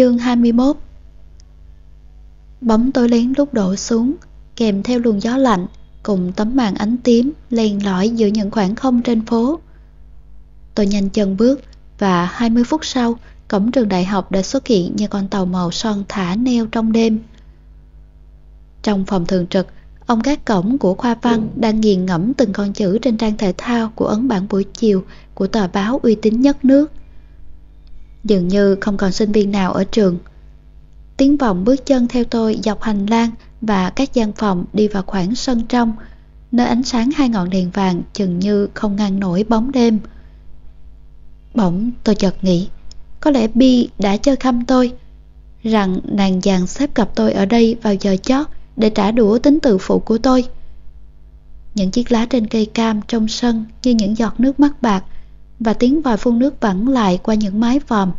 Chương 21 Bóng tối lén lúc đổ xuống, kèm theo luồng gió lạnh, cùng tấm màn ánh tím len lỏi giữa những khoảng không trên phố. Tôi nhanh chân bước và 20 phút sau, cổng trường đại học đã xuất hiện như con tàu màu son thả neo trong đêm. Trong phòng thường trực, ông các cổng của khoa văn đang nghiền ngẫm từng con chữ trên trang thể thao của ấn bản buổi chiều của tờ báo uy tín nhất nước. Dường như không còn sinh viên nào ở trường. Tiếng vọng bước chân theo tôi dọc hành lang và các gian phòng đi vào khoảng sân trong, nơi ánh sáng hai ngọn đèn vàng chừng như không ngăn nổi bóng đêm. Bỗng tôi chợt nghĩ, có lẽ Bi đã chơi khăm tôi, rằng nàng dàn xếp gặp tôi ở đây vào giờ chót để trả đũa tính tự phụ của tôi. Những chiếc lá trên cây cam trong sân như những giọt nước mắt bạc và tiếng vòi phun nước vẳng lại qua những mái vòm.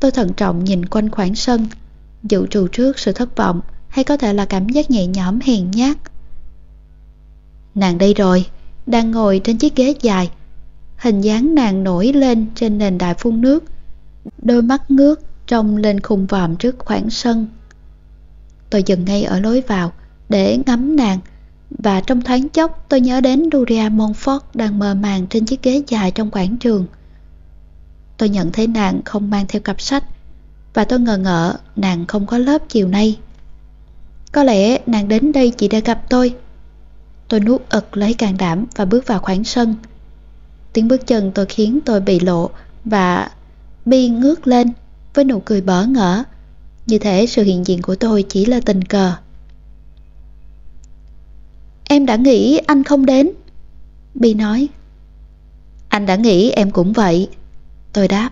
Tôi thận trọng nhìn quanh khoảng sân, dự trù trước sự thất vọng hay có thể là cảm giác nhẹ nhõm hèn nhát. Nàng đây rồi, đang ngồi trên chiếc ghế dài. Hình dáng nàng nổi lên trên nền đài phun nước. Đôi mắt ngước trông lên khung vòm trước khoảng sân. Tôi dừng ngay ở lối vào để ngắm nàng và trong thoáng chốc, tôi nhớ đến Doria Montfort đang mờ màng trên chiếc ghế dài trong quảng trường. Tôi nhận thấy nàng không mang theo cặp sách, và tôi ngờ ngợ nàng không có lớp chiều nay. Có lẽ nàng đến đây chỉ để gặp tôi. Tôi nuốt ực lấy can đảm và bước vào khoảng sân. Tiếng bước chân tôi khiến tôi bị lộ và Bi ngước lên với nụ cười bỡ ngỡ. Như thể sự hiện diện của tôi chỉ là tình cờ. Em đã nghĩ anh không đến. Bi nói. Anh đã nghĩ em cũng vậy. Tôi đáp.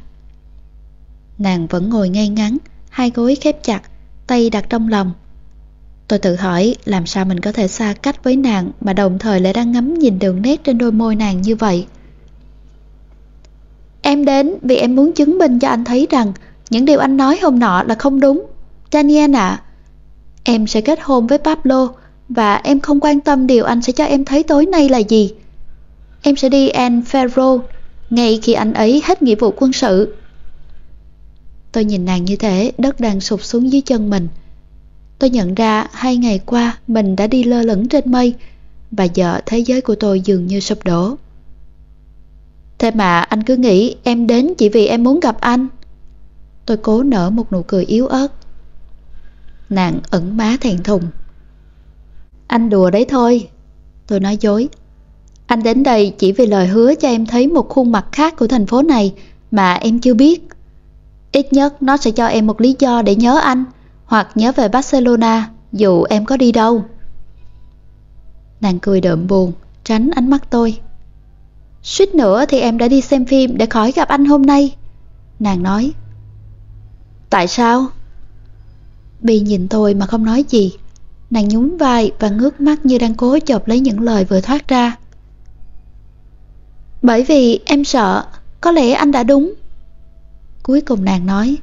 Nàng vẫn ngồi ngay ngắn, hai gối khép chặt, tay đặt trong lòng. Tôi tự hỏi làm sao mình có thể xa cách với nàng mà đồng thời lại đang ngắm nhìn đường nét trên đôi môi nàng như vậy. Em đến vì em muốn chứng minh cho anh thấy rằng những điều anh nói hôm nọ là không đúng. Daniel ạ, em sẽ kết hôn với Pablo và em không quan tâm điều anh sẽ cho em thấy tối nay là gì. Em sẽ đi An Ferro ngay khi anh ấy hết nghĩa vụ quân sự. Tôi nhìn nàng như thế, đất đang sụp xuống dưới chân mình. Tôi nhận ra hai ngày qua mình đã đi lơ lửng trên mây và giờ thế giới của tôi dường như sụp đổ. Thế mà anh cứ nghĩ em đến chỉ vì em muốn gặp anh. Tôi cố nở một nụ cười yếu ớt. Nàng ẩn má thẹn thùng. Anh đùa đấy thôi. Tôi nói dối. Anh đến đây chỉ vì lời hứa cho em thấy một khuôn mặt khác của thành phố này mà em chưa biết. Ít nhất nó sẽ cho em một lý do để nhớ anh hoặc nhớ về Barcelona dù em có đi đâu. Nàng cười đượm buồn, tránh ánh mắt tôi. Suýt nữa thì em đã đi xem phim để khỏi gặp anh hôm nay. Nàng nói. Tại sao? Bi nhìn tôi mà không nói gì. Nàng nhún vai và ngước mắt như đang cố chộp lấy những lời vừa thoát ra. Bởi vì em sợ, có lẽ anh đã đúng. Cuối cùng nàng nói.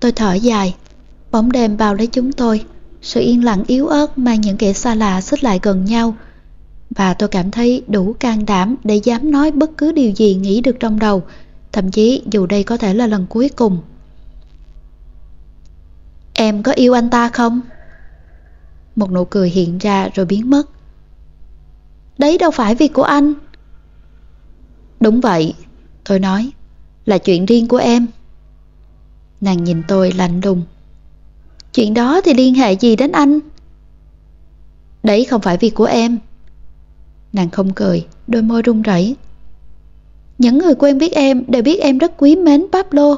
Tôi thở dài, bóng đêm bao lấy chúng tôi, sự yên lặng yếu ớt mang những kẻ xa lạ xích lại gần nhau. Và tôi cảm thấy đủ can đảm để dám nói bất cứ điều gì nghĩ được trong đầu, thậm chí dù đây có thể là lần cuối cùng. Em có yêu anh ta không? Một nụ cười hiện ra rồi biến mất. Đấy đâu phải việc của anh. Đúng vậy, tôi nói, là chuyện riêng của em. Nàng nhìn tôi lạnh lùng. Chuyện đó thì liên hệ gì đến anh? Đấy không phải việc của em. Nàng không cười, đôi môi run rẩy. Những người quen biết em đều biết em rất quý mến Pablo,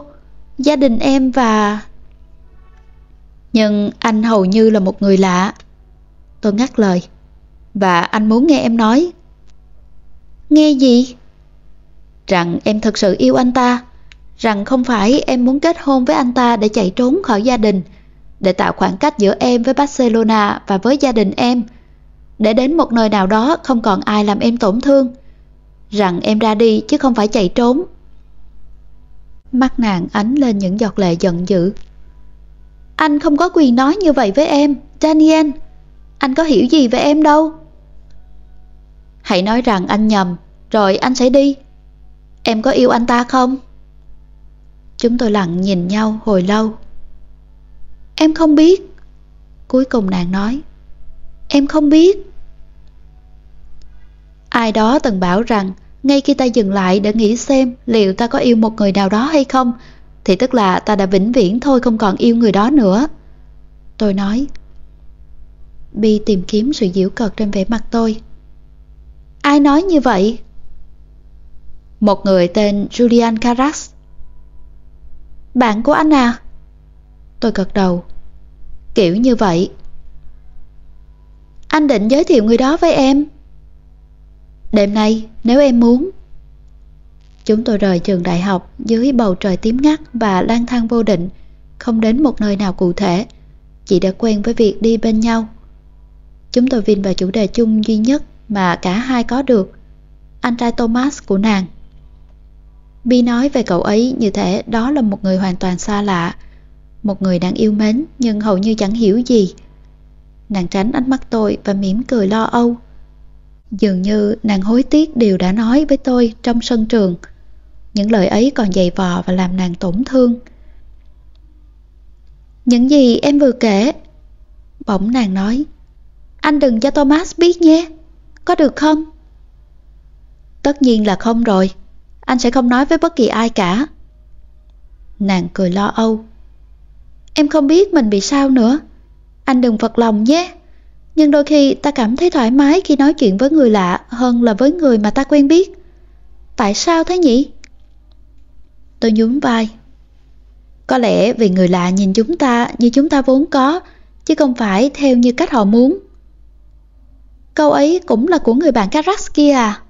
gia đình em và... Nhưng anh hầu như là một người lạ. Tôi ngắt lời. Và anh muốn nghe em nói. Nghe gì? Rằng em thật sự yêu anh ta. Rằng không phải em muốn kết hôn với anh ta để chạy trốn khỏi gia đình. Để tạo khoảng cách giữa em với Barcelona và với gia đình em. Để đến một nơi nào đó không còn ai làm em tổn thương. Rằng em ra đi chứ không phải chạy trốn. Mắt nàng ánh lên những giọt lệ giận dữ. Anh không có quyền nói như vậy với em, Daniel. Anh có hiểu gì về em đâu. Hãy nói rằng anh nhầm, rồi anh sẽ đi. Em có yêu anh ta không? Chúng tôi lặng nhìn nhau hồi lâu. Em không biết. Cuối cùng nàng nói. Em không biết. Ai đó từng bảo rằng ngay khi ta dừng lại để nghĩ xem liệu ta có yêu một người nào đó hay không thì tức là ta đã vĩnh viễn thôi không còn yêu người đó nữa. Tôi nói. Bi tìm kiếm sự diễu cợt trên vẻ mặt tôi. Ai nói như vậy? Một người tên Julian Carras. Bạn của anh à? Tôi gật đầu. Kiểu như vậy. Anh định giới thiệu người đó với em. Đêm nay, nếu em muốn. Chúng tôi rời trường đại học dưới bầu trời tím ngắt và lang thang vô định, không đến một nơi nào cụ thể, chỉ đã quen với việc đi bên nhau. Chúng tôi vin vào chủ đề chung duy nhất mà cả hai có được, anh trai Thomas của nàng. Bi nói về cậu ấy như thể đó là một người hoàn toàn xa lạ, một người đang yêu mến nhưng hầu như chẳng hiểu gì. Nàng tránh ánh mắt tôi và mỉm cười lo âu. Dường như nàng hối tiếc điều đã nói với tôi trong sân trường. Những lời ấy còn dày vò và làm nàng tổn thương. Những gì em vừa kể Bỗng nàng nói anh đừng cho Thomas biết nhé. Có được không? Tất nhiên là không rồi. Anh sẽ không nói với bất kỳ ai cả. Nàng cười lo âu. Em không biết mình bị sao nữa. Anh đừng phật lòng nhé. Nhưng đôi khi ta cảm thấy thoải mái khi nói chuyện với người lạ hơn là với người mà ta quen biết. Tại sao thế nhỉ? Tôi nhún vai. Có lẽ vì người lạ nhìn chúng ta như chúng ta vốn có, chứ không phải theo như cách họ muốn. Câu ấy cũng là của người bạn Carax kia à?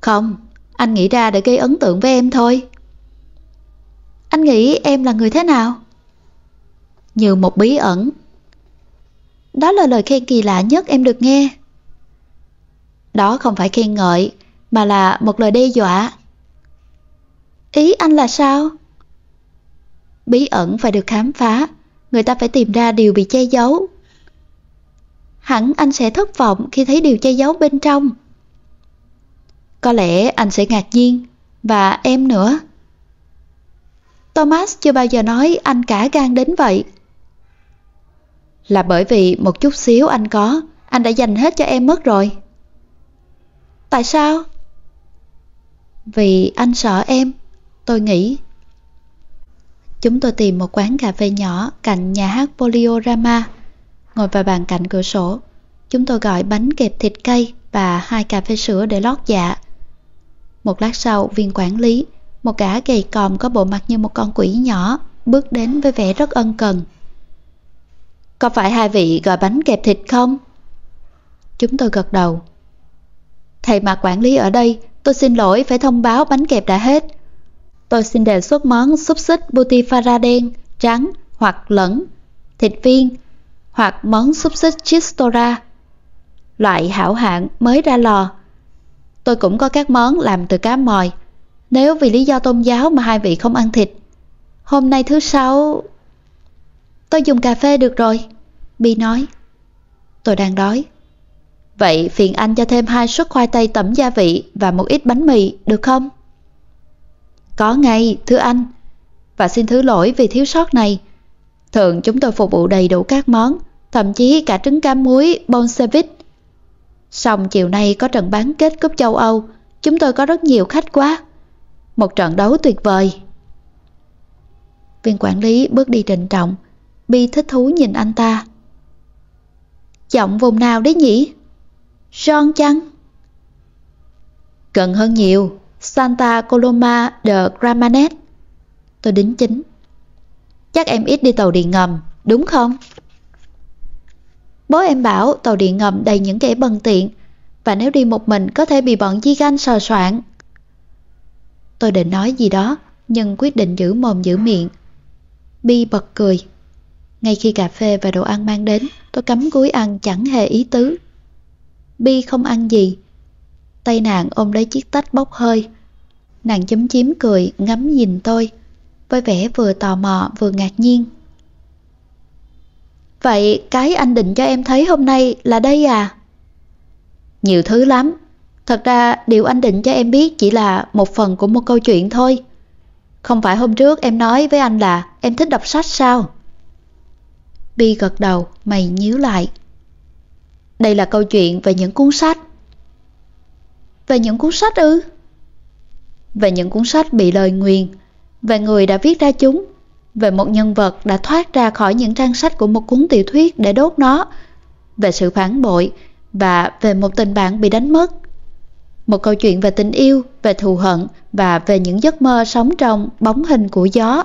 Không, anh nghĩ ra để gây ấn tượng với em thôi. Anh nghĩ em là người thế nào? Như một bí ẩn. Đó là lời khen kỳ lạ nhất em được nghe. Đó không phải khen ngợi, mà là một lời đe dọa. Ý anh là sao? bí ẩn phải được khám phá, người ta phải tìm ra điều bị che giấu. Hẳn anh sẽ thất vọng khi thấy điều che giấu bên trong. Có lẽ anh sẽ ngạc nhiên, và em nữa. Thomas chưa bao giờ nói anh cả gan đến vậy. Là bởi vì một chút xíu anh có, anh đã dành hết cho em mất rồi. Tại sao? Vì anh sợ em, tôi nghĩ. Chúng tôi tìm một quán cà phê nhỏ cạnh nhà hát Poliorama. Ngồi vào bàn cạnh cửa sổ, chúng tôi gọi bánh kẹp thịt cây và hai cà phê sữa để lót dạ. Một lát sau, viên quản lý, một gã gầy còm có bộ mặt như một con quỷ nhỏ, bước đến với vẻ rất ân cần. Có phải hai vị gọi bánh kẹp thịt không? Chúng tôi gật đầu. Thầy mà quản lý ở đây, tôi xin lỗi phải thông báo bánh kẹp đã hết. Tôi xin đề xuất món xúc xích Butifarra đen, trắng hoặc lẫn, thịt viên, hoặc món xúc xích Chistora, loại hảo hạng mới ra lò. Tôi cũng có các món làm từ cá mòi, nếu vì lý do tôn giáo mà hai vị không ăn thịt. Hôm nay thứ sáu... Tôi dùng cà phê được rồi, Bi nói. Tôi đang đói. Vậy phiền anh cho thêm hai suất khoai tây tẩm gia vị và một ít bánh mì, được không? Có ngay, thưa anh. Và xin thứ lỗi vì thiếu sót này. Thường chúng tôi phục vụ đầy đủ các món, thậm chí cả trứng cam muối Bolshevik. Xong chiều nay có trận bán kết cúp châu Âu, chúng tôi có rất nhiều khách quá. Một trận đấu tuyệt vời. Viên quản lý bước đi trịnh trọng, Bi thích thú nhìn anh ta. Giọng vùng nào đấy nhỉ? John chăng? Gần hơn nhiều, Santa Coloma de Gramanet. Tôi đính chính. Chắc em ít đi tàu điện ngầm, đúng không? Bố em bảo tàu điện ngầm đầy những kẻ bần tiện và nếu đi một mình có thể bị bọn di ganh sờ soạn. Tôi định nói gì đó nhưng quyết định giữ mồm giữ miệng. Bi bật cười. Ngay khi cà phê và đồ ăn mang đến, tôi cắm cúi ăn chẳng hề ý tứ. Bi không ăn gì, Tay nàng ôm lấy chiếc tách bốc hơi. Nàng chấm chím cười ngắm nhìn tôi, với vẻ vừa tò mò vừa ngạc nhiên. Vậy cái anh định cho em thấy hôm nay là đây à? Nhiều thứ lắm. Thật ra điều anh định cho em biết chỉ là một phần của một câu chuyện thôi. Không phải hôm trước em nói với anh là em thích đọc sách sao? Bi gật đầu, mày nhíu lại. Đây là câu chuyện về những cuốn sách. Về những cuốn sách ư? Về những cuốn sách bị lời nguyền, về người đã viết ra chúng, về một nhân vật đã thoát ra khỏi những trang sách của một cuốn tiểu thuyết để đốt nó, về sự phản bội và về một tình bạn bị đánh mất. Một câu chuyện về tình yêu, về thù hận và về những giấc mơ sống trong bóng hình của gió.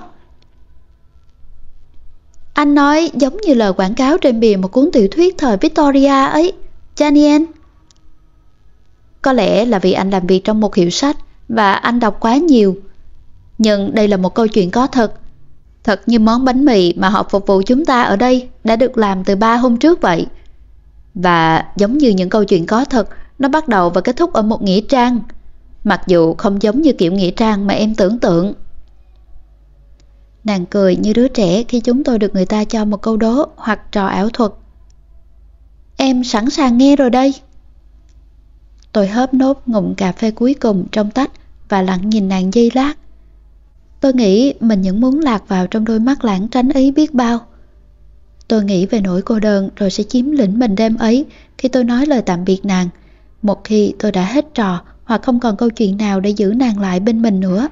Anh nói giống như lời quảng cáo trên bìa một cuốn tiểu thuyết thời Victoria ấy, Janien. Có lẽ là vì anh làm việc trong một hiệu sách và anh đọc quá nhiều. Nhưng đây là một câu chuyện có thật. Thật như món bánh mì mà họ phục vụ chúng ta ở đây đã được làm từ ba hôm trước vậy. Và giống như những câu chuyện có thật, nó bắt đầu và kết thúc ở một nghĩa trang. Mặc dù không giống như kiểu nghĩa trang mà em tưởng tượng. Nàng cười như đứa trẻ khi chúng tôi được người ta cho một câu đố hoặc trò ảo thuật. Em sẵn sàng nghe rồi đây. Tôi hớp nốt ngụm cà phê cuối cùng trong tách và lặng nhìn nàng dây lát. Tôi nghĩ mình những muốn lạc vào trong đôi mắt lãng tránh ấy biết bao. Tôi nghĩ về nỗi cô đơn rồi sẽ chiếm lĩnh mình đêm ấy khi tôi nói lời tạm biệt nàng. Một khi tôi đã hết trò hoặc không còn câu chuyện nào để giữ nàng lại bên mình nữa.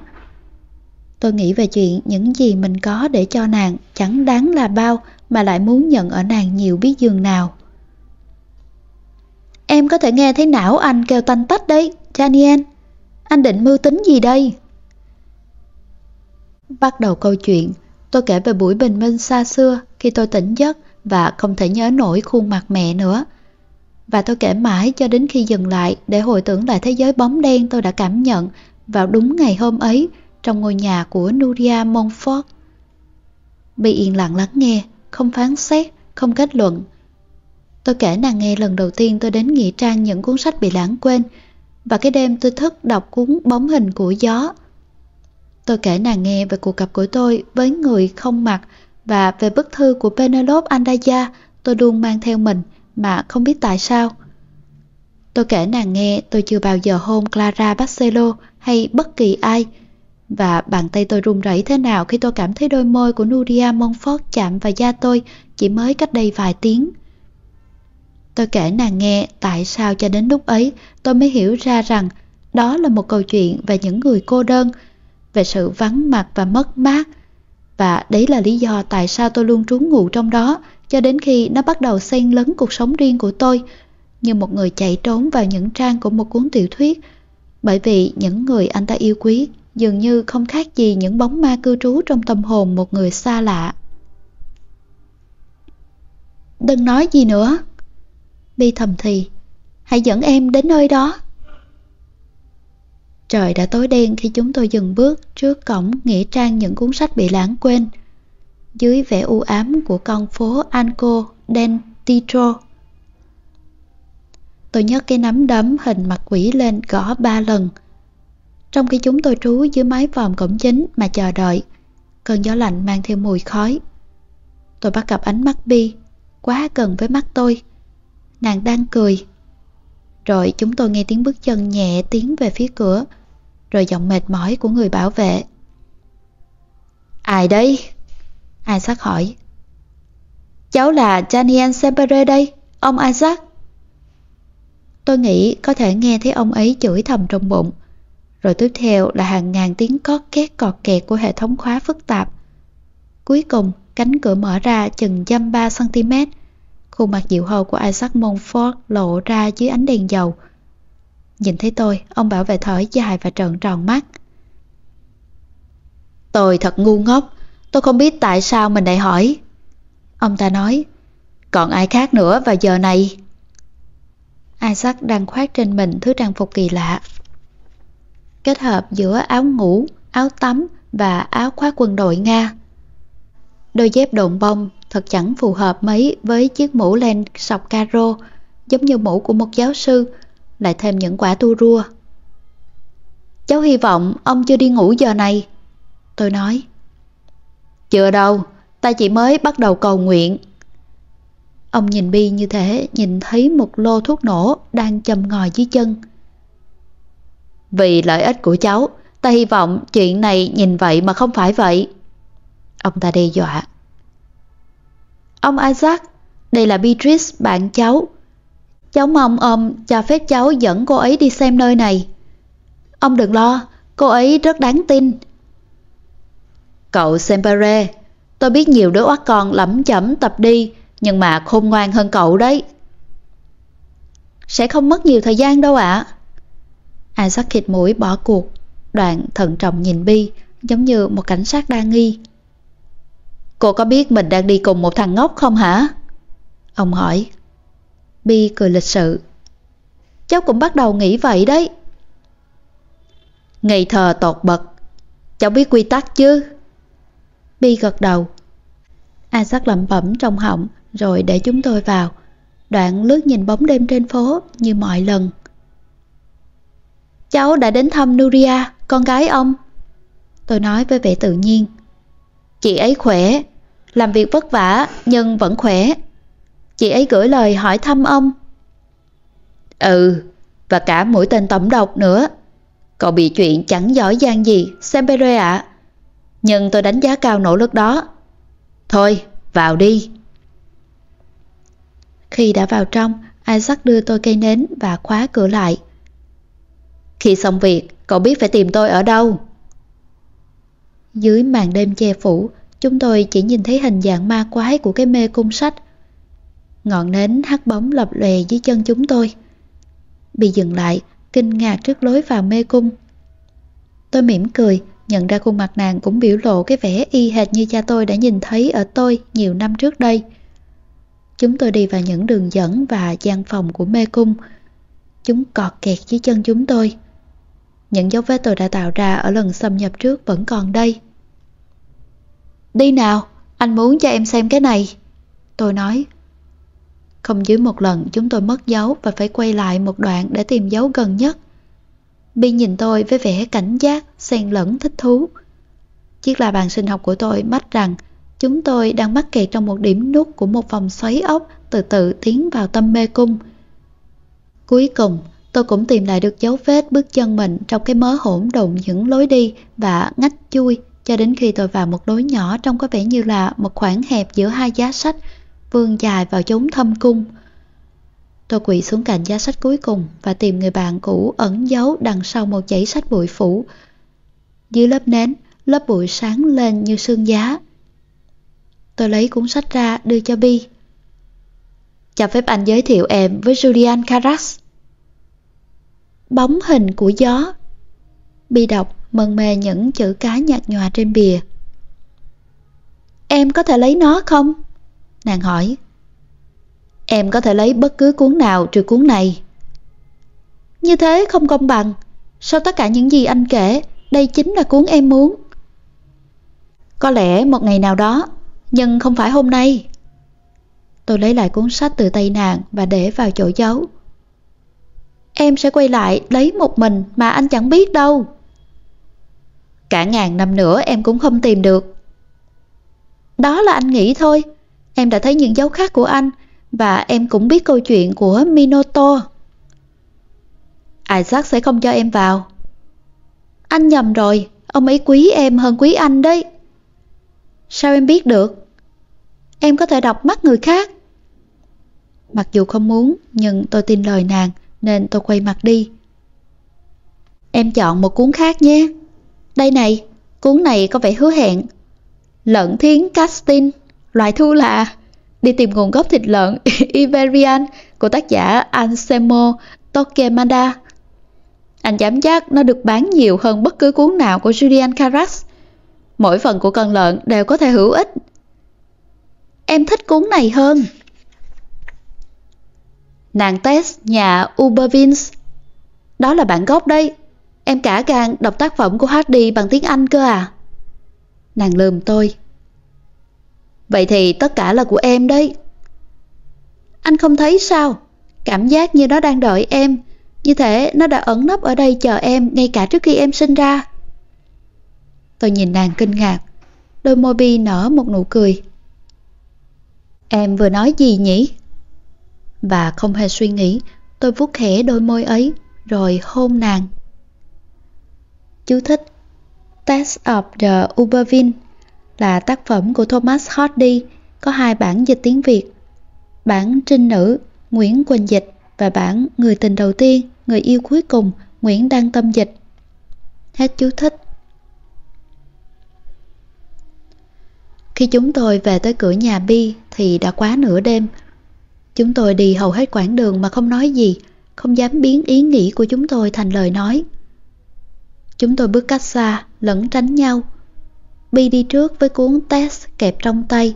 Tôi nghĩ về chuyện những gì mình có để cho nàng chẳng đáng là bao mà lại muốn nhận ở nàng nhiều biết dường nào. Em có thể nghe thấy não anh kêu tanh tách đấy, Daniel. Anh định mưu tính gì đây? Bắt đầu câu chuyện, tôi kể về buổi bình minh xa xưa khi tôi tỉnh giấc và không thể nhớ nổi khuôn mặt mẹ nữa. Và tôi kể mãi cho đến khi dừng lại để hồi tưởng lại thế giới bóng đen tôi đã cảm nhận vào đúng ngày hôm ấy trong ngôi nhà của Nuria Montfort. Bị yên lặng lắng nghe, không phán xét, không kết luận. Tôi kể nàng nghe lần đầu tiên tôi đến Nghị Trang những cuốn sách bị lãng quên và cái đêm tôi thức đọc cuốn bóng hình của gió. Tôi kể nàng nghe về cuộc gặp của tôi với người không mặt và về bức thư của Penelope Andaya tôi luôn mang theo mình mà không biết tại sao. Tôi kể nàng nghe tôi chưa bao giờ hôn Clara Barcelo hay bất kỳ ai và bàn tay tôi run rẩy thế nào khi tôi cảm thấy đôi môi của Nuria Monfort chạm vào da tôi chỉ mới cách đây vài tiếng. Tôi kể nàng nghe tại sao cho đến lúc ấy tôi mới hiểu ra rằng đó là một câu chuyện về những người cô đơn, về sự vắng mặt và mất mát. Và đấy là lý do tại sao tôi luôn trú ngụ trong đó cho đến khi nó bắt đầu xen lấn cuộc sống riêng của tôi như một người chạy trốn vào những trang của một cuốn tiểu thuyết bởi vì những người anh ta yêu quý dường như không khác gì những bóng ma cư trú trong tâm hồn một người xa lạ. Đừng nói gì nữa. Bi thầm thì, hãy dẫn em đến nơi đó. Trời đã tối đen khi chúng tôi dừng bước trước cổng nghĩa trang những cuốn sách bị lãng quên. Dưới vẻ u ám của con phố Anco Den Titro. Tôi nhấc cái nắm đấm hình mặt quỷ lên gõ ba lần trong khi chúng tôi trú dưới mái vòm cổng chính mà chờ đợi, cơn gió lạnh mang theo mùi khói. Tôi bắt gặp ánh mắt Bi, quá gần với mắt tôi. Nàng đang cười. Rồi chúng tôi nghe tiếng bước chân nhẹ tiến về phía cửa, rồi giọng mệt mỏi của người bảo vệ. Ai đây? Isaac hỏi. Cháu là Daniel Sepere đây, ông Isaac. Tôi nghĩ có thể nghe thấy ông ấy chửi thầm trong bụng rồi tiếp theo là hàng ngàn tiếng cót két cọt kẹt của hệ thống khóa phức tạp. Cuối cùng, cánh cửa mở ra chừng dăm 3cm. Khuôn mặt dịu hầu của Isaac Montfort lộ ra dưới ánh đèn dầu. Nhìn thấy tôi, ông bảo vệ thở dài và trợn tròn mắt. Tôi thật ngu ngốc, tôi không biết tại sao mình lại hỏi. Ông ta nói, còn ai khác nữa vào giờ này? Isaac đang khoác trên mình thứ trang phục kỳ lạ kết hợp giữa áo ngủ, áo tắm và áo khoác quân đội Nga. Đôi dép độn bông thật chẳng phù hợp mấy với chiếc mũ len sọc caro, giống như mũ của một giáo sư, lại thêm những quả tu rua. Cháu hy vọng ông chưa đi ngủ giờ này. Tôi nói. Chưa đâu, ta chỉ mới bắt đầu cầu nguyện. Ông nhìn Bi như thế, nhìn thấy một lô thuốc nổ đang chầm ngòi dưới chân. Vì lợi ích của cháu, ta hy vọng chuyện này nhìn vậy mà không phải vậy. Ông ta đe dọa. Ông Isaac, đây là Beatrice, bạn cháu. Cháu mong ông cho phép cháu dẫn cô ấy đi xem nơi này. Ông đừng lo, cô ấy rất đáng tin. Cậu Sempere, tôi biết nhiều đứa oát con lẩm chẩm tập đi, nhưng mà khôn ngoan hơn cậu đấy. Sẽ không mất nhiều thời gian đâu ạ. À. Isaac khịt mũi bỏ cuộc, đoạn thận trọng nhìn Bi, giống như một cảnh sát đa nghi. Cô có biết mình đang đi cùng một thằng ngốc không hả? Ông hỏi. Bi cười lịch sự. Cháu cũng bắt đầu nghĩ vậy đấy. Ngày thờ tột bậc. Cháu biết quy tắc chứ? Bi gật đầu. Isaac lẩm bẩm trong họng rồi để chúng tôi vào. Đoạn lướt nhìn bóng đêm trên phố như mọi lần. Cháu đã đến thăm Nuria, con gái ông. Tôi nói với vẻ tự nhiên. Chị ấy khỏe, làm việc vất vả nhưng vẫn khỏe. Chị ấy gửi lời hỏi thăm ông. Ừ, và cả mũi tên tổng độc nữa. Cậu bị chuyện chẳng giỏi giang gì, Sempere ạ. Nhưng tôi đánh giá cao nỗ lực đó. Thôi, vào đi. Khi đã vào trong, Isaac đưa tôi cây nến và khóa cửa lại. Khi xong việc, cậu biết phải tìm tôi ở đâu. Dưới màn đêm che phủ, chúng tôi chỉ nhìn thấy hình dạng ma quái của cái mê cung sách. Ngọn nến hắt bóng lập lòe dưới chân chúng tôi. Bị dừng lại, kinh ngạc trước lối vào mê cung. Tôi mỉm cười, nhận ra khuôn mặt nàng cũng biểu lộ cái vẻ y hệt như cha tôi đã nhìn thấy ở tôi nhiều năm trước đây. Chúng tôi đi vào những đường dẫn và gian phòng của mê cung. Chúng cọt kẹt dưới chân chúng tôi. Những dấu vết tôi đã tạo ra ở lần xâm nhập trước vẫn còn đây. Đi nào, anh muốn cho em xem cái này. Tôi nói. Không dưới một lần chúng tôi mất dấu và phải quay lại một đoạn để tìm dấu gần nhất. Bi nhìn tôi với vẻ cảnh giác, xen lẫn thích thú. Chiếc la bàn sinh học của tôi mách rằng chúng tôi đang mắc kẹt trong một điểm nút của một vòng xoáy ốc từ từ tiến vào tâm mê cung. Cuối cùng, tôi cũng tìm lại được dấu vết bước chân mình trong cái mớ hỗn độn những lối đi và ngách chui cho đến khi tôi vào một lối nhỏ trông có vẻ như là một khoảng hẹp giữa hai giá sách vươn dài vào chốn thâm cung. Tôi quỳ xuống cạnh giá sách cuối cùng và tìm người bạn cũ ẩn giấu đằng sau một dãy sách bụi phủ. Dưới lớp nến, lớp bụi sáng lên như sương giá. Tôi lấy cuốn sách ra đưa cho Bi. Cho phép anh giới thiệu em với Julian Carras. Bóng hình của gió. Bi đọc mân mê những chữ cái nhạt nhòa trên bìa. Em có thể lấy nó không? Nàng hỏi. Em có thể lấy bất cứ cuốn nào trừ cuốn này. Như thế không công bằng. Sau tất cả những gì anh kể, đây chính là cuốn em muốn. Có lẽ một ngày nào đó, nhưng không phải hôm nay. Tôi lấy lại cuốn sách từ tay nàng và để vào chỗ giấu. Em sẽ quay lại lấy một mình mà anh chẳng biết đâu. Cả ngàn năm nữa em cũng không tìm được. Đó là anh nghĩ thôi. Em đã thấy những dấu khác của anh và em cũng biết câu chuyện của Minoto. Isaac sẽ không cho em vào. Anh nhầm rồi, ông ấy quý em hơn quý anh đấy. Sao em biết được? Em có thể đọc mắt người khác. Mặc dù không muốn, nhưng tôi tin lời nàng, nên tôi quay mặt đi. Em chọn một cuốn khác nhé. Đây này, cuốn này có vẻ hứa hẹn. Lợn thiến casting, Loại thu là đi tìm nguồn gốc thịt lợn Iberian của tác giả Anselmo Torquemada. Anh dám chắc nó được bán nhiều hơn bất cứ cuốn nào của Julian Carras. Mỗi phần của con lợn đều có thể hữu ích. Em thích cuốn này hơn. Nàng Tess nhà Ubervins. Đó là bản gốc đây. Em cả gan đọc tác phẩm của Hardy bằng tiếng Anh cơ à? Nàng lườm tôi. Vậy thì tất cả là của em đấy. Anh không thấy sao? Cảm giác như nó đang đợi em. Như thể nó đã ẩn nấp ở đây chờ em ngay cả trước khi em sinh ra. Tôi nhìn nàng kinh ngạc. Đôi môi bi nở một nụ cười. Em vừa nói gì nhỉ? Và không hề suy nghĩ, tôi vuốt khẽ đôi môi ấy, rồi hôn nàng. Chú thích Test of the ubervin là tác phẩm của Thomas Hardy, có hai bản dịch tiếng Việt. Bản Trinh Nữ, Nguyễn Quỳnh Dịch và bản Người tình đầu tiên, Người yêu cuối cùng, Nguyễn Đăng Tâm Dịch. Hết chú thích. Khi chúng tôi về tới cửa nhà Bi thì đã quá nửa đêm. Chúng tôi đi hầu hết quãng đường mà không nói gì, không dám biến ý nghĩ của chúng tôi thành lời nói. Chúng tôi bước cách xa, lẫn tránh nhau. Bi đi trước với cuốn test kẹp trong tay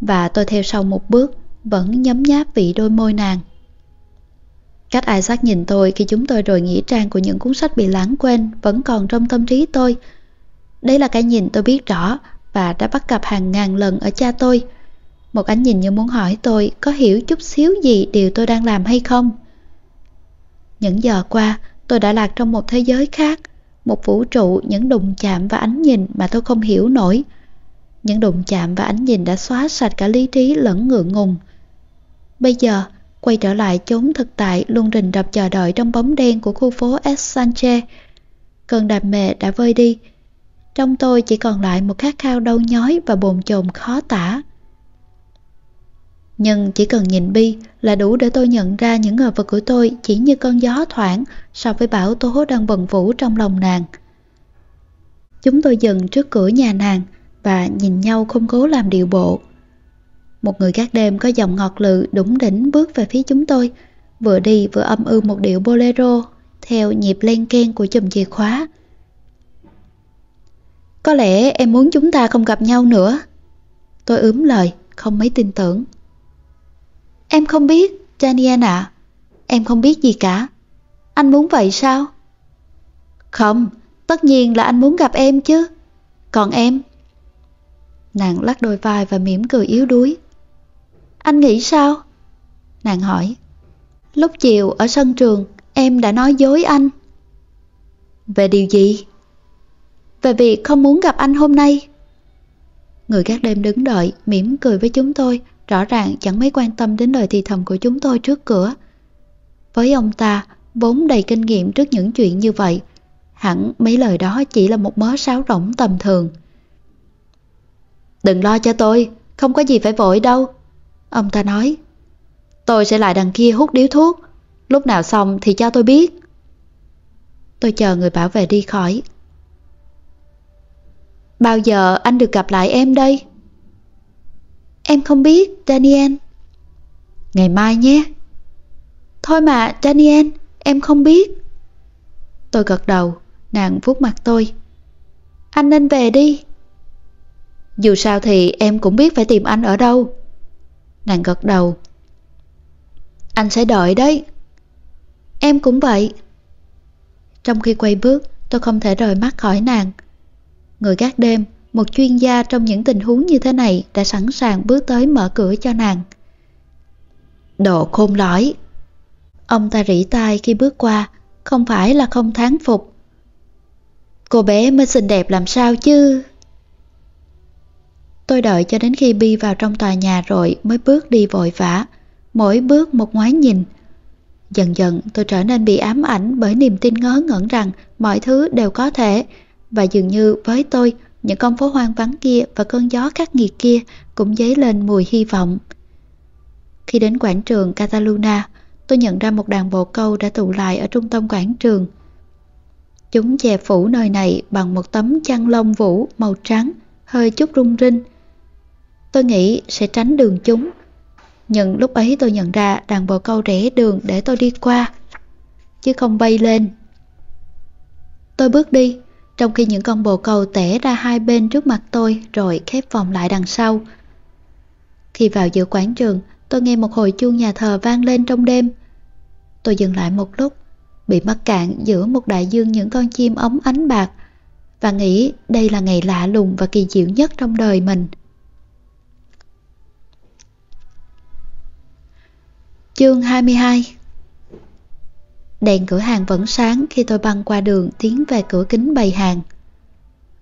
và tôi theo sau một bước, vẫn nhấm nháp vị đôi môi nàng. Cách Isaac nhìn tôi khi chúng tôi rồi nghĩa trang của những cuốn sách bị lãng quên vẫn còn trong tâm trí tôi. Đây là cái nhìn tôi biết rõ và đã bắt gặp hàng ngàn lần ở cha tôi. Một ánh nhìn như muốn hỏi tôi có hiểu chút xíu gì điều tôi đang làm hay không. Những giờ qua, tôi đã lạc trong một thế giới khác, một vũ trụ những đụng chạm và ánh nhìn mà tôi không hiểu nổi. Những đụng chạm và ánh nhìn đã xóa sạch cả lý trí lẫn ngượng ngùng. Bây giờ, quay trở lại chốn thực tại luôn rình rập chờ đợi trong bóng đen của khu phố S. Sanchez. Cơn đàm mê đã vơi đi, trong tôi chỉ còn lại một khát khao đau nhói và bồn chồn khó tả. Nhưng chỉ cần nhìn Bi là đủ để tôi nhận ra những ngờ vật của tôi chỉ như cơn gió thoảng so với bão tố đang bần vũ trong lòng nàng. Chúng tôi dừng trước cửa nhà nàng và nhìn nhau không cố làm điệu bộ. Một người gác đêm có giọng ngọt lự đúng đỉnh bước về phía chúng tôi, vừa đi vừa âm ư một điệu bolero theo nhịp len ken của chùm chìa khóa. Có lẽ em muốn chúng ta không gặp nhau nữa. Tôi ướm lời, không mấy tin tưởng. Em không biết, Daniel ạ. Em không biết gì cả. Anh muốn vậy sao? Không, tất nhiên là anh muốn gặp em chứ. Còn em? Nàng lắc đôi vai và mỉm cười yếu đuối. Anh nghĩ sao? Nàng hỏi. Lúc chiều ở sân trường, em đã nói dối anh. Về điều gì? Về việc không muốn gặp anh hôm nay. Người gác đêm đứng đợi, mỉm cười với chúng tôi, rõ ràng chẳng mấy quan tâm đến lời thì thầm của chúng tôi trước cửa. Với ông ta, vốn đầy kinh nghiệm trước những chuyện như vậy, hẳn mấy lời đó chỉ là một mớ sáo rỗng tầm thường. Đừng lo cho tôi, không có gì phải vội đâu. Ông ta nói, tôi sẽ lại đằng kia hút điếu thuốc, lúc nào xong thì cho tôi biết. Tôi chờ người bảo vệ đi khỏi. Bao giờ anh được gặp lại em đây? Em không biết, Daniel. Ngày mai nhé. Thôi mà, Daniel, em không biết. Tôi gật đầu, nàng vuốt mặt tôi. Anh nên về đi. Dù sao thì em cũng biết phải tìm anh ở đâu. Nàng gật đầu. Anh sẽ đợi đấy. Em cũng vậy. Trong khi quay bước, tôi không thể rời mắt khỏi nàng. Người gác đêm, một chuyên gia trong những tình huống như thế này đã sẵn sàng bước tới mở cửa cho nàng. Độ khôn lõi. Ông ta rỉ tai khi bước qua, không phải là không thán phục. Cô bé mới xinh đẹp làm sao chứ? Tôi đợi cho đến khi Bi vào trong tòa nhà rồi mới bước đi vội vã, mỗi bước một ngoái nhìn. Dần dần tôi trở nên bị ám ảnh bởi niềm tin ngớ ngẩn rằng mọi thứ đều có thể và dường như với tôi những con phố hoang vắng kia và cơn gió khắc nghiệt kia cũng dấy lên mùi hy vọng. Khi đến quảng trường Cataluna, tôi nhận ra một đàn bồ câu đã tụ lại ở trung tâm quảng trường. Chúng che phủ nơi này bằng một tấm chăn lông vũ màu trắng, hơi chút rung rinh. Tôi nghĩ sẽ tránh đường chúng, nhưng lúc ấy tôi nhận ra đàn bồ câu rẽ đường để tôi đi qua, chứ không bay lên. Tôi bước đi, trong khi những con bồ câu tẻ ra hai bên trước mặt tôi rồi khép vòng lại đằng sau. Khi vào giữa quảng trường, tôi nghe một hồi chuông nhà thờ vang lên trong đêm. Tôi dừng lại một lúc, bị mắc cạn giữa một đại dương những con chim ống ánh bạc và nghĩ đây là ngày lạ lùng và kỳ diệu nhất trong đời mình. Chương 22 Đèn cửa hàng vẫn sáng khi tôi băng qua đường tiến về cửa kính bày hàng.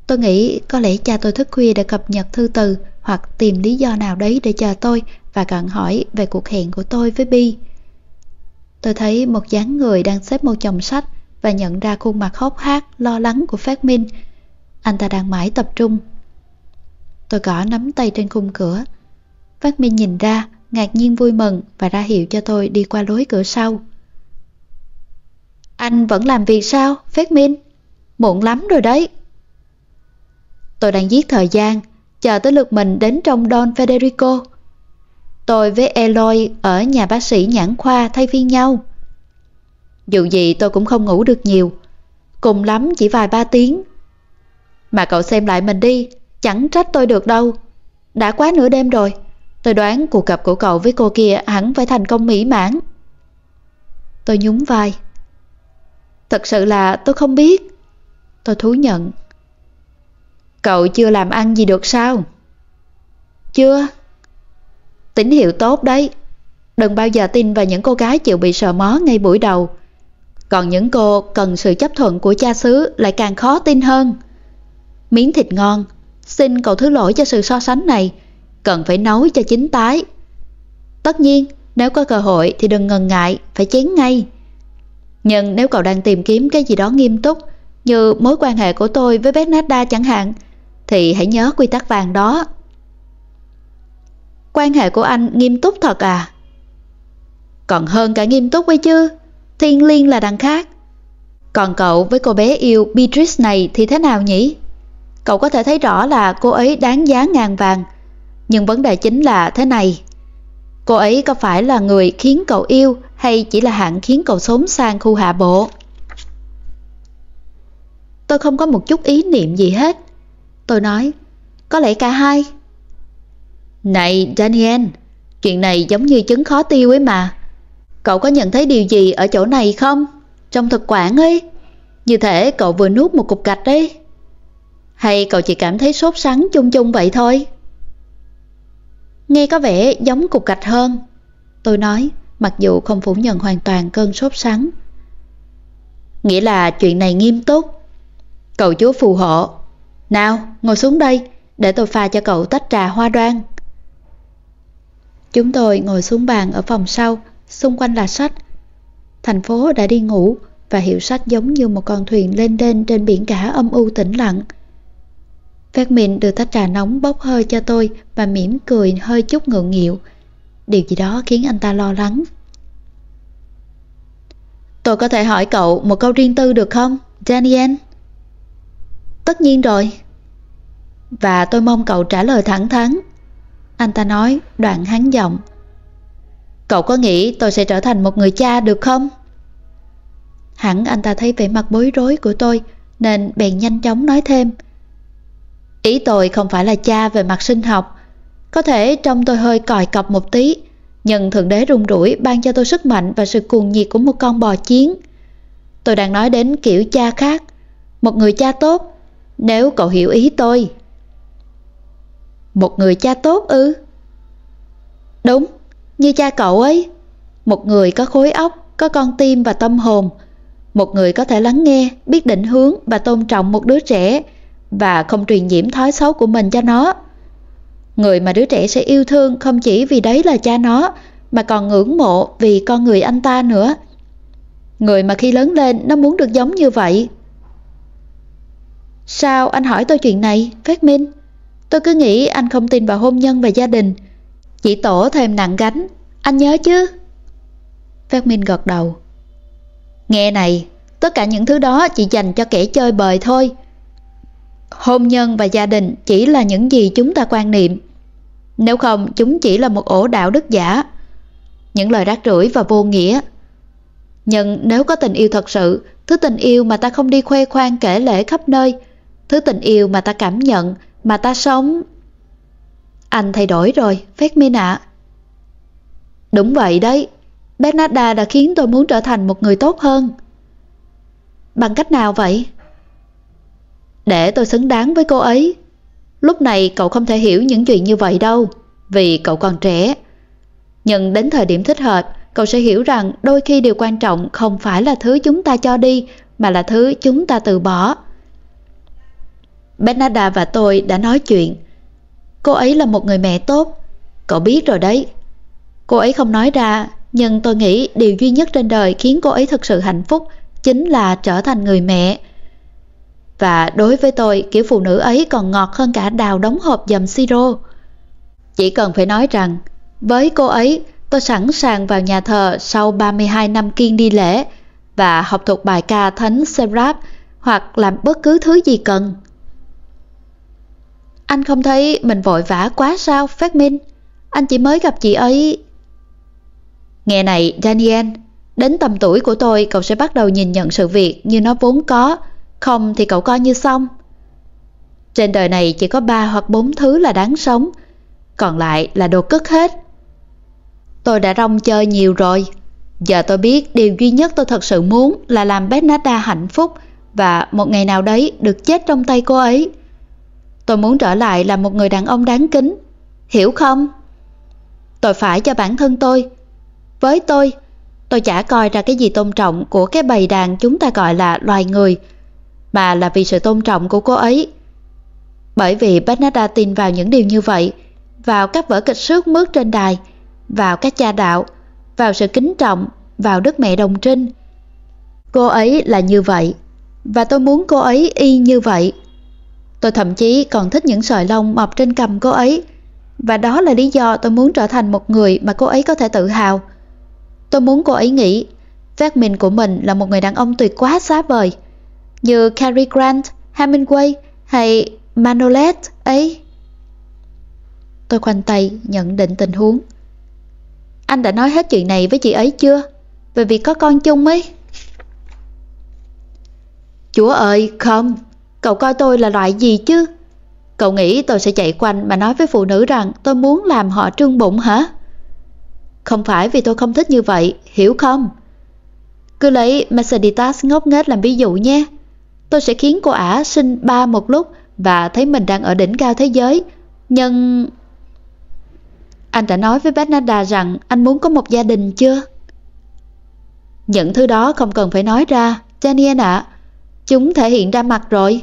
Tôi nghĩ có lẽ cha tôi thức khuya để cập nhật thư từ hoặc tìm lý do nào đấy để chờ tôi và gặn hỏi về cuộc hẹn của tôi với Bi. Tôi thấy một dáng người đang xếp một chồng sách và nhận ra khuôn mặt hốc hác, lo lắng của Phát Minh. anh ta đang mãi tập trung. Tôi gõ nắm tay trên khung cửa. Phát Minh nhìn ra, ngạc nhiên vui mừng và ra hiệu cho tôi đi qua lối cửa sau. Anh vẫn làm việc sao, phép Minh? Muộn lắm rồi đấy. Tôi đang giết thời gian, chờ tới lượt mình đến trong Don Federico. Tôi với Eloy ở nhà bác sĩ nhãn khoa thay phiên nhau. Dù gì tôi cũng không ngủ được nhiều, cùng lắm chỉ vài ba tiếng. Mà cậu xem lại mình đi, chẳng trách tôi được đâu. Đã quá nửa đêm rồi, tôi đoán cuộc gặp của cậu với cô kia hẳn phải thành công mỹ mãn. Tôi nhún vai. Thật sự là tôi không biết. Tôi thú nhận. Cậu chưa làm ăn gì được sao? Chưa. Tín hiệu tốt đấy. Đừng bao giờ tin vào những cô gái chịu bị sợ mó ngay buổi đầu. Còn những cô cần sự chấp thuận của cha xứ lại càng khó tin hơn. Miếng thịt ngon, xin cậu thứ lỗi cho sự so sánh này, cần phải nấu cho chín tái. Tất nhiên, nếu có cơ hội thì đừng ngần ngại, phải chén ngay. Nhưng nếu cậu đang tìm kiếm cái gì đó nghiêm túc, như mối quan hệ của tôi với Bernarda chẳng hạn, thì hãy nhớ quy tắc vàng đó. Quan hệ của anh nghiêm túc thật à? Còn hơn cả nghiêm túc ấy chứ, thiên liêng là đằng khác. Còn cậu với cô bé yêu Beatrice này thì thế nào nhỉ? Cậu có thể thấy rõ là cô ấy đáng giá ngàn vàng, nhưng vấn đề chính là thế này. Cô ấy có phải là người khiến cậu yêu hay chỉ là hạng khiến cậu xốn sang khu hạ bộ? Tôi không có một chút ý niệm gì hết. Tôi nói, có lẽ cả hai. Này Daniel, chuyện này giống như trứng khó tiêu ấy mà. Cậu có nhận thấy điều gì ở chỗ này không? Trong thực quản ấy. Như thể cậu vừa nuốt một cục gạch đấy. Hay cậu chỉ cảm thấy sốt sắng chung chung vậy thôi? Nghe có vẻ giống cục gạch hơn. Tôi nói, mặc dù không phủ nhận hoàn toàn cơn sốt sắng. Nghĩa là chuyện này nghiêm túc. Cậu chúa phù hộ. Nào, ngồi xuống đây, để tôi pha cho cậu tách trà hoa đoan. Chúng tôi ngồi xuống bàn ở phòng sau, xung quanh là sách. Thành phố đã đi ngủ và hiệu sách giống như một con thuyền lên đên trên biển cả âm u tĩnh lặng. Phát Minh đưa tách trà nóng bốc hơi cho tôi và mỉm cười hơi chút ngượng nghịu. Điều gì đó khiến anh ta lo lắng. Tôi có thể hỏi cậu một câu riêng tư được không, Daniel? Tất nhiên rồi. Và tôi mong cậu trả lời thẳng thắn. Anh ta nói đoạn hắn giọng. Cậu có nghĩ tôi sẽ trở thành một người cha được không? Hẳn anh ta thấy vẻ mặt bối rối của tôi nên bèn nhanh chóng nói thêm. Ý tôi không phải là cha về mặt sinh học. Có thể trong tôi hơi còi cọc một tí, nhưng Thượng Đế rung rủi ban cho tôi sức mạnh và sự cuồng nhiệt của một con bò chiến. Tôi đang nói đến kiểu cha khác, một người cha tốt, nếu cậu hiểu ý tôi. Một người cha tốt ư? Đúng, như cha cậu ấy. Một người có khối óc, có con tim và tâm hồn. Một người có thể lắng nghe, biết định hướng và tôn trọng một đứa trẻ và không truyền nhiễm thói xấu của mình cho nó. Người mà đứa trẻ sẽ yêu thương không chỉ vì đấy là cha nó, mà còn ngưỡng mộ vì con người anh ta nữa. Người mà khi lớn lên nó muốn được giống như vậy. Sao anh hỏi tôi chuyện này, Phát Minh? Tôi cứ nghĩ anh không tin vào hôn nhân và gia đình. Chỉ tổ thêm nặng gánh, anh nhớ chứ? Phát Minh gật đầu. Nghe này, tất cả những thứ đó chỉ dành cho kẻ chơi bời thôi. Hôn nhân và gia đình chỉ là những gì chúng ta quan niệm. Nếu không, chúng chỉ là một ổ đạo đức giả. Những lời rác rưởi và vô nghĩa. Nhưng nếu có tình yêu thật sự, thứ tình yêu mà ta không đi khoe khoang kể lễ khắp nơi, thứ tình yêu mà ta cảm nhận, mà ta sống... Anh thay đổi rồi, phép Minh ạ. Đúng vậy đấy, Bernarda đã khiến tôi muốn trở thành một người tốt hơn. Bằng cách nào vậy? Để tôi xứng đáng với cô ấy. Lúc này cậu không thể hiểu những chuyện như vậy đâu, vì cậu còn trẻ. Nhưng đến thời điểm thích hợp, cậu sẽ hiểu rằng đôi khi điều quan trọng không phải là thứ chúng ta cho đi, mà là thứ chúng ta từ bỏ. Benada và tôi đã nói chuyện. Cô ấy là một người mẹ tốt, cậu biết rồi đấy. Cô ấy không nói ra, nhưng tôi nghĩ điều duy nhất trên đời khiến cô ấy thực sự hạnh phúc chính là trở thành người mẹ. Và đối với tôi, kiểu phụ nữ ấy còn ngọt hơn cả đào đóng hộp dầm siro. Chỉ cần phải nói rằng, với cô ấy, tôi sẵn sàng vào nhà thờ sau 32 năm kiên đi lễ và học thuộc bài ca Thánh Serap hoặc làm bất cứ thứ gì cần. Anh không thấy mình vội vã quá sao, Phát Minh? Anh chỉ mới gặp chị ấy... Nghe này, Daniel, đến tầm tuổi của tôi cậu sẽ bắt đầu nhìn nhận sự việc như nó vốn có, không thì cậu coi như xong. Trên đời này chỉ có ba hoặc bốn thứ là đáng sống, còn lại là đồ cất hết. Tôi đã rong chơi nhiều rồi, giờ tôi biết điều duy nhất tôi thật sự muốn là làm Bernarda hạnh phúc và một ngày nào đấy được chết trong tay cô ấy. Tôi muốn trở lại là một người đàn ông đáng kính, hiểu không? Tôi phải cho bản thân tôi. Với tôi, tôi chả coi ra cái gì tôn trọng của cái bầy đàn chúng ta gọi là loài người, mà là vì sự tôn trọng của cô ấy. Bởi vì Bernarda tin vào những điều như vậy, vào các vở kịch sướt mướt trên đài, vào các cha đạo, vào sự kính trọng, vào Đức Mẹ Đồng Trinh. Cô ấy là như vậy, và tôi muốn cô ấy y như vậy. Tôi thậm chí còn thích những sợi lông mọc trên cầm cô ấy, và đó là lý do tôi muốn trở thành một người mà cô ấy có thể tự hào. Tôi muốn cô ấy nghĩ phát minh của mình là một người đàn ông tuyệt quá xá vời, như Cary Grant, Hemingway hay Manolet ấy. Tôi khoanh tay nhận định tình huống. Anh đã nói hết chuyện này với chị ấy chưa? Về việc có con chung ấy. Chúa ơi, không. Cậu coi tôi là loại gì chứ? Cậu nghĩ tôi sẽ chạy quanh mà nói với phụ nữ rằng tôi muốn làm họ trương bụng hả? Không phải vì tôi không thích như vậy, hiểu không? Cứ lấy Mercedes ngốc nghếch làm ví dụ nhé. Tôi sẽ khiến cô ả sinh ba một lúc và thấy mình đang ở đỉnh cao thế giới. Nhưng... Anh đã nói với Bernarda rằng anh muốn có một gia đình chưa? Những thứ đó không cần phải nói ra, Daniel ạ. Chúng thể hiện ra mặt rồi.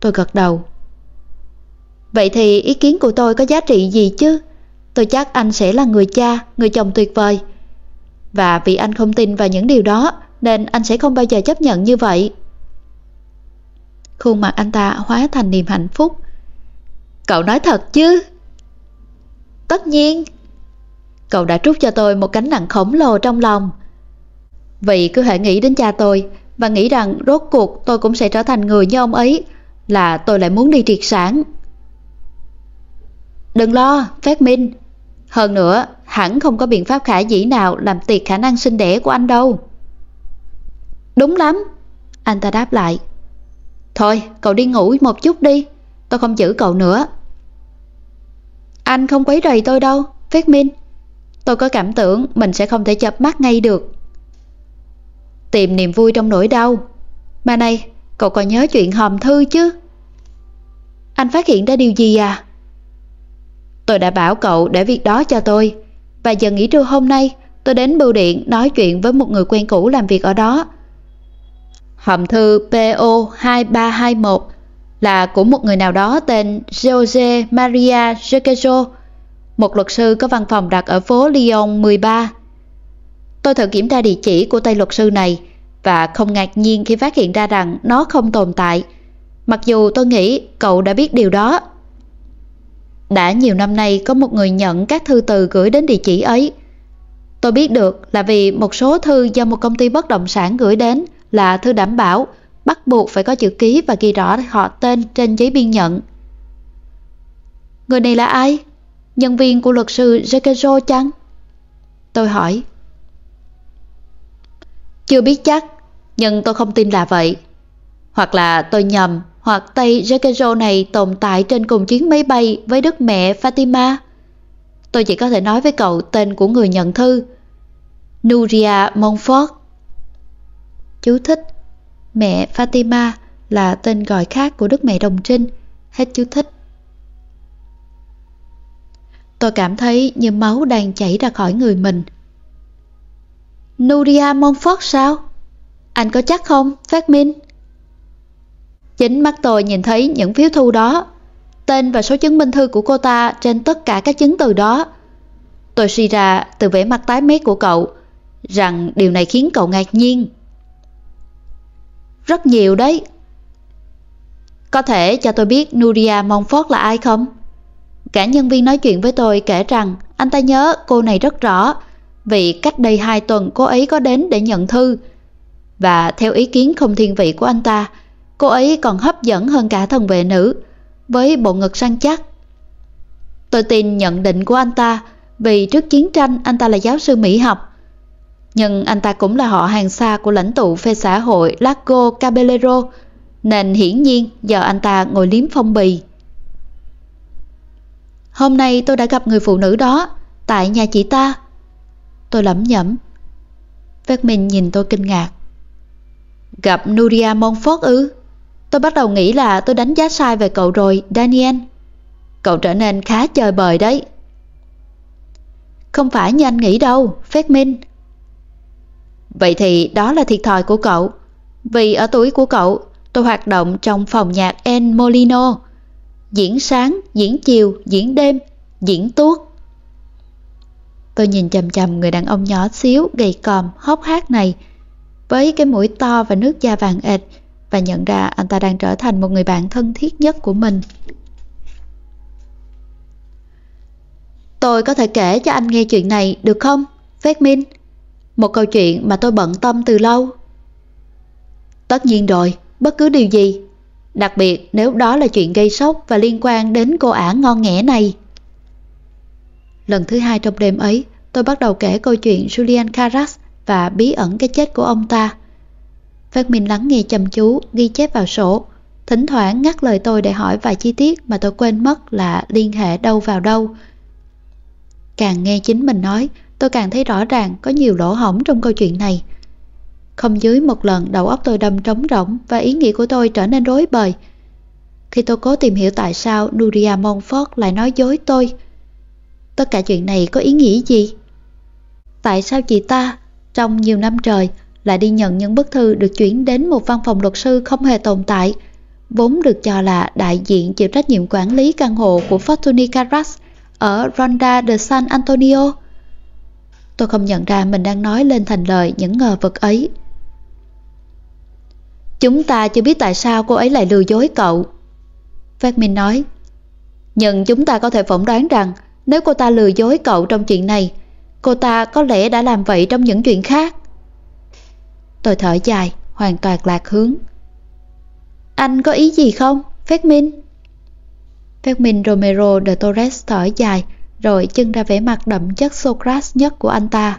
Tôi gật đầu. Vậy thì ý kiến của tôi có giá trị gì chứ? Tôi chắc anh sẽ là người cha, người chồng tuyệt vời. Và vì anh không tin vào những điều đó, nên anh sẽ không bao giờ chấp nhận như vậy. Khuôn mặt anh ta hóa thành niềm hạnh phúc. Cậu nói thật chứ? Tất nhiên. Cậu đã trút cho tôi một cánh nặng khổng lồ trong lòng. Vì cứ hãy nghĩ đến cha tôi và nghĩ rằng rốt cuộc tôi cũng sẽ trở thành người như ông ấy là tôi lại muốn đi triệt sản. Đừng lo, Phát Minh. Hơn nữa, hẳn không có biện pháp khả dĩ nào làm tiệt khả năng sinh đẻ của anh đâu. Đúng lắm, anh ta đáp lại. Thôi, cậu đi ngủ một chút đi, tôi không giữ cậu nữa. Anh không quấy rầy tôi đâu, Phát Minh. Tôi có cảm tưởng mình sẽ không thể chập mắt ngay được. Tìm niềm vui trong nỗi đau. Mà này, cậu còn nhớ chuyện hòm thư chứ? Anh phát hiện ra điều gì à? Tôi đã bảo cậu để việc đó cho tôi. Và giờ nghỉ trưa hôm nay, tôi đến bưu điện nói chuyện với một người quen cũ làm việc ở đó. Hòm thư PO 2321 là của một người nào đó tên Jose Maria Requejo, một luật sư có văn phòng đặt ở phố Lyon 13. Tôi thử kiểm tra địa chỉ của tay luật sư này và không ngạc nhiên khi phát hiện ra rằng nó không tồn tại. Mặc dù tôi nghĩ cậu đã biết điều đó. Đã nhiều năm nay có một người nhận các thư từ gửi đến địa chỉ ấy. Tôi biết được là vì một số thư do một công ty bất động sản gửi đến là thư đảm bảo bắt buộc phải có chữ ký và ghi rõ họ tên trên giấy biên nhận. Người này là ai? Nhân viên của luật sư Jekejo chăng? Tôi hỏi. Chưa biết chắc, nhưng tôi không tin là vậy. Hoặc là tôi nhầm, hoặc tay Jekejo này tồn tại trên cùng chuyến máy bay với đức mẹ Fatima. Tôi chỉ có thể nói với cậu tên của người nhận thư. Nuria Montfort. Chú thích Mẹ Fatima là tên gọi khác của Đức Mẹ Đồng Trinh. Hết chú thích. Tôi cảm thấy như máu đang chảy ra khỏi người mình. Nuria Monfort sao? Anh có chắc không, Phát Minh? Chính mắt tôi nhìn thấy những phiếu thu đó, tên và số chứng minh thư của cô ta trên tất cả các chứng từ đó. Tôi suy ra từ vẻ mặt tái mét của cậu rằng điều này khiến cậu ngạc nhiên. Rất nhiều đấy. Có thể cho tôi biết Nuria Montfort là ai không? Cả nhân viên nói chuyện với tôi kể rằng anh ta nhớ cô này rất rõ vì cách đây hai tuần cô ấy có đến để nhận thư. Và theo ý kiến không thiên vị của anh ta, cô ấy còn hấp dẫn hơn cả thần vệ nữ với bộ ngực săn chắc. Tôi tin nhận định của anh ta vì trước chiến tranh anh ta là giáo sư Mỹ học. Nhưng anh ta cũng là họ hàng xa của lãnh tụ phe xã hội Lago Caballero nên hiển nhiên giờ anh ta ngồi liếm phong bì. Hôm nay tôi đã gặp người phụ nữ đó tại nhà chị ta. Tôi lẩm nhẩm. Vết mình nhìn tôi kinh ngạc. Gặp Nuria Monfort ư? Tôi bắt đầu nghĩ là tôi đánh giá sai về cậu rồi, Daniel. Cậu trở nên khá chơi bời đấy. Không phải như anh nghĩ đâu, Phép Minh. Vậy thì đó là thiệt thòi của cậu. Vì ở tuổi của cậu, tôi hoạt động trong phòng nhạc En Molino. Diễn sáng, diễn chiều, diễn đêm, diễn tuốt. Tôi nhìn chầm chầm người đàn ông nhỏ xíu, gầy còm, hốc hác này, với cái mũi to và nước da vàng ệt, và nhận ra anh ta đang trở thành một người bạn thân thiết nhất của mình. Tôi có thể kể cho anh nghe chuyện này được không, Phét Minh? Một câu chuyện mà tôi bận tâm từ lâu. Tất nhiên rồi, bất cứ điều gì. Đặc biệt nếu đó là chuyện gây sốc và liên quan đến cô ả ngon nghẻ này. Lần thứ hai trong đêm ấy, tôi bắt đầu kể câu chuyện Julian Carras và bí ẩn cái chết của ông ta. Phát Minh lắng nghe chăm chú, ghi chép vào sổ, thỉnh thoảng ngắt lời tôi để hỏi vài chi tiết mà tôi quên mất là liên hệ đâu vào đâu. Càng nghe chính mình nói, tôi càng thấy rõ ràng có nhiều lỗ hổng trong câu chuyện này. Không dưới một lần đầu óc tôi đâm trống rỗng và ý nghĩ của tôi trở nên rối bời. Khi tôi cố tìm hiểu tại sao Nuria Montfort lại nói dối tôi, tất cả chuyện này có ý nghĩa gì? Tại sao chị ta, trong nhiều năm trời, lại đi nhận những bức thư được chuyển đến một văn phòng luật sư không hề tồn tại, vốn được cho là đại diện chịu trách nhiệm quản lý căn hộ của Fortuny Carras ở Ronda de San Antonio? Tôi không nhận ra mình đang nói lên thành lời những ngờ vực ấy. Chúng ta chưa biết tại sao cô ấy lại lừa dối cậu. Phát Minh nói. Nhưng chúng ta có thể phỏng đoán rằng nếu cô ta lừa dối cậu trong chuyện này, cô ta có lẽ đã làm vậy trong những chuyện khác. Tôi thở dài, hoàn toàn lạc hướng. Anh có ý gì không, Phát Minh? Phát Minh Romero de Torres thở dài, rồi chân ra vẻ mặt đậm chất Socrates nhất của anh ta.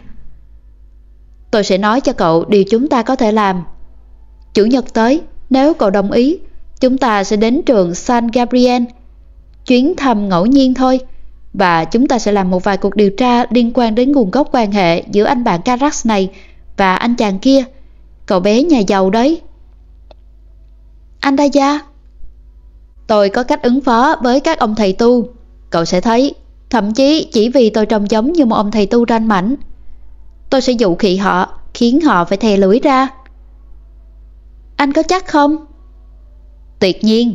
Tôi sẽ nói cho cậu điều chúng ta có thể làm. Chủ nhật tới, nếu cậu đồng ý, chúng ta sẽ đến trường San Gabriel. Chuyến thăm ngẫu nhiên thôi, và chúng ta sẽ làm một vài cuộc điều tra liên quan đến nguồn gốc quan hệ giữa anh bạn Carax này và anh chàng kia, cậu bé nhà giàu đấy. Anh Đa Gia Tôi có cách ứng phó với các ông thầy tu, cậu sẽ thấy Thậm chí chỉ vì tôi trông giống như một ông thầy tu ranh mảnh. Tôi sẽ dụ khị họ, Khiến họ phải thè lưỡi ra. Anh có chắc không? Tuyệt nhiên,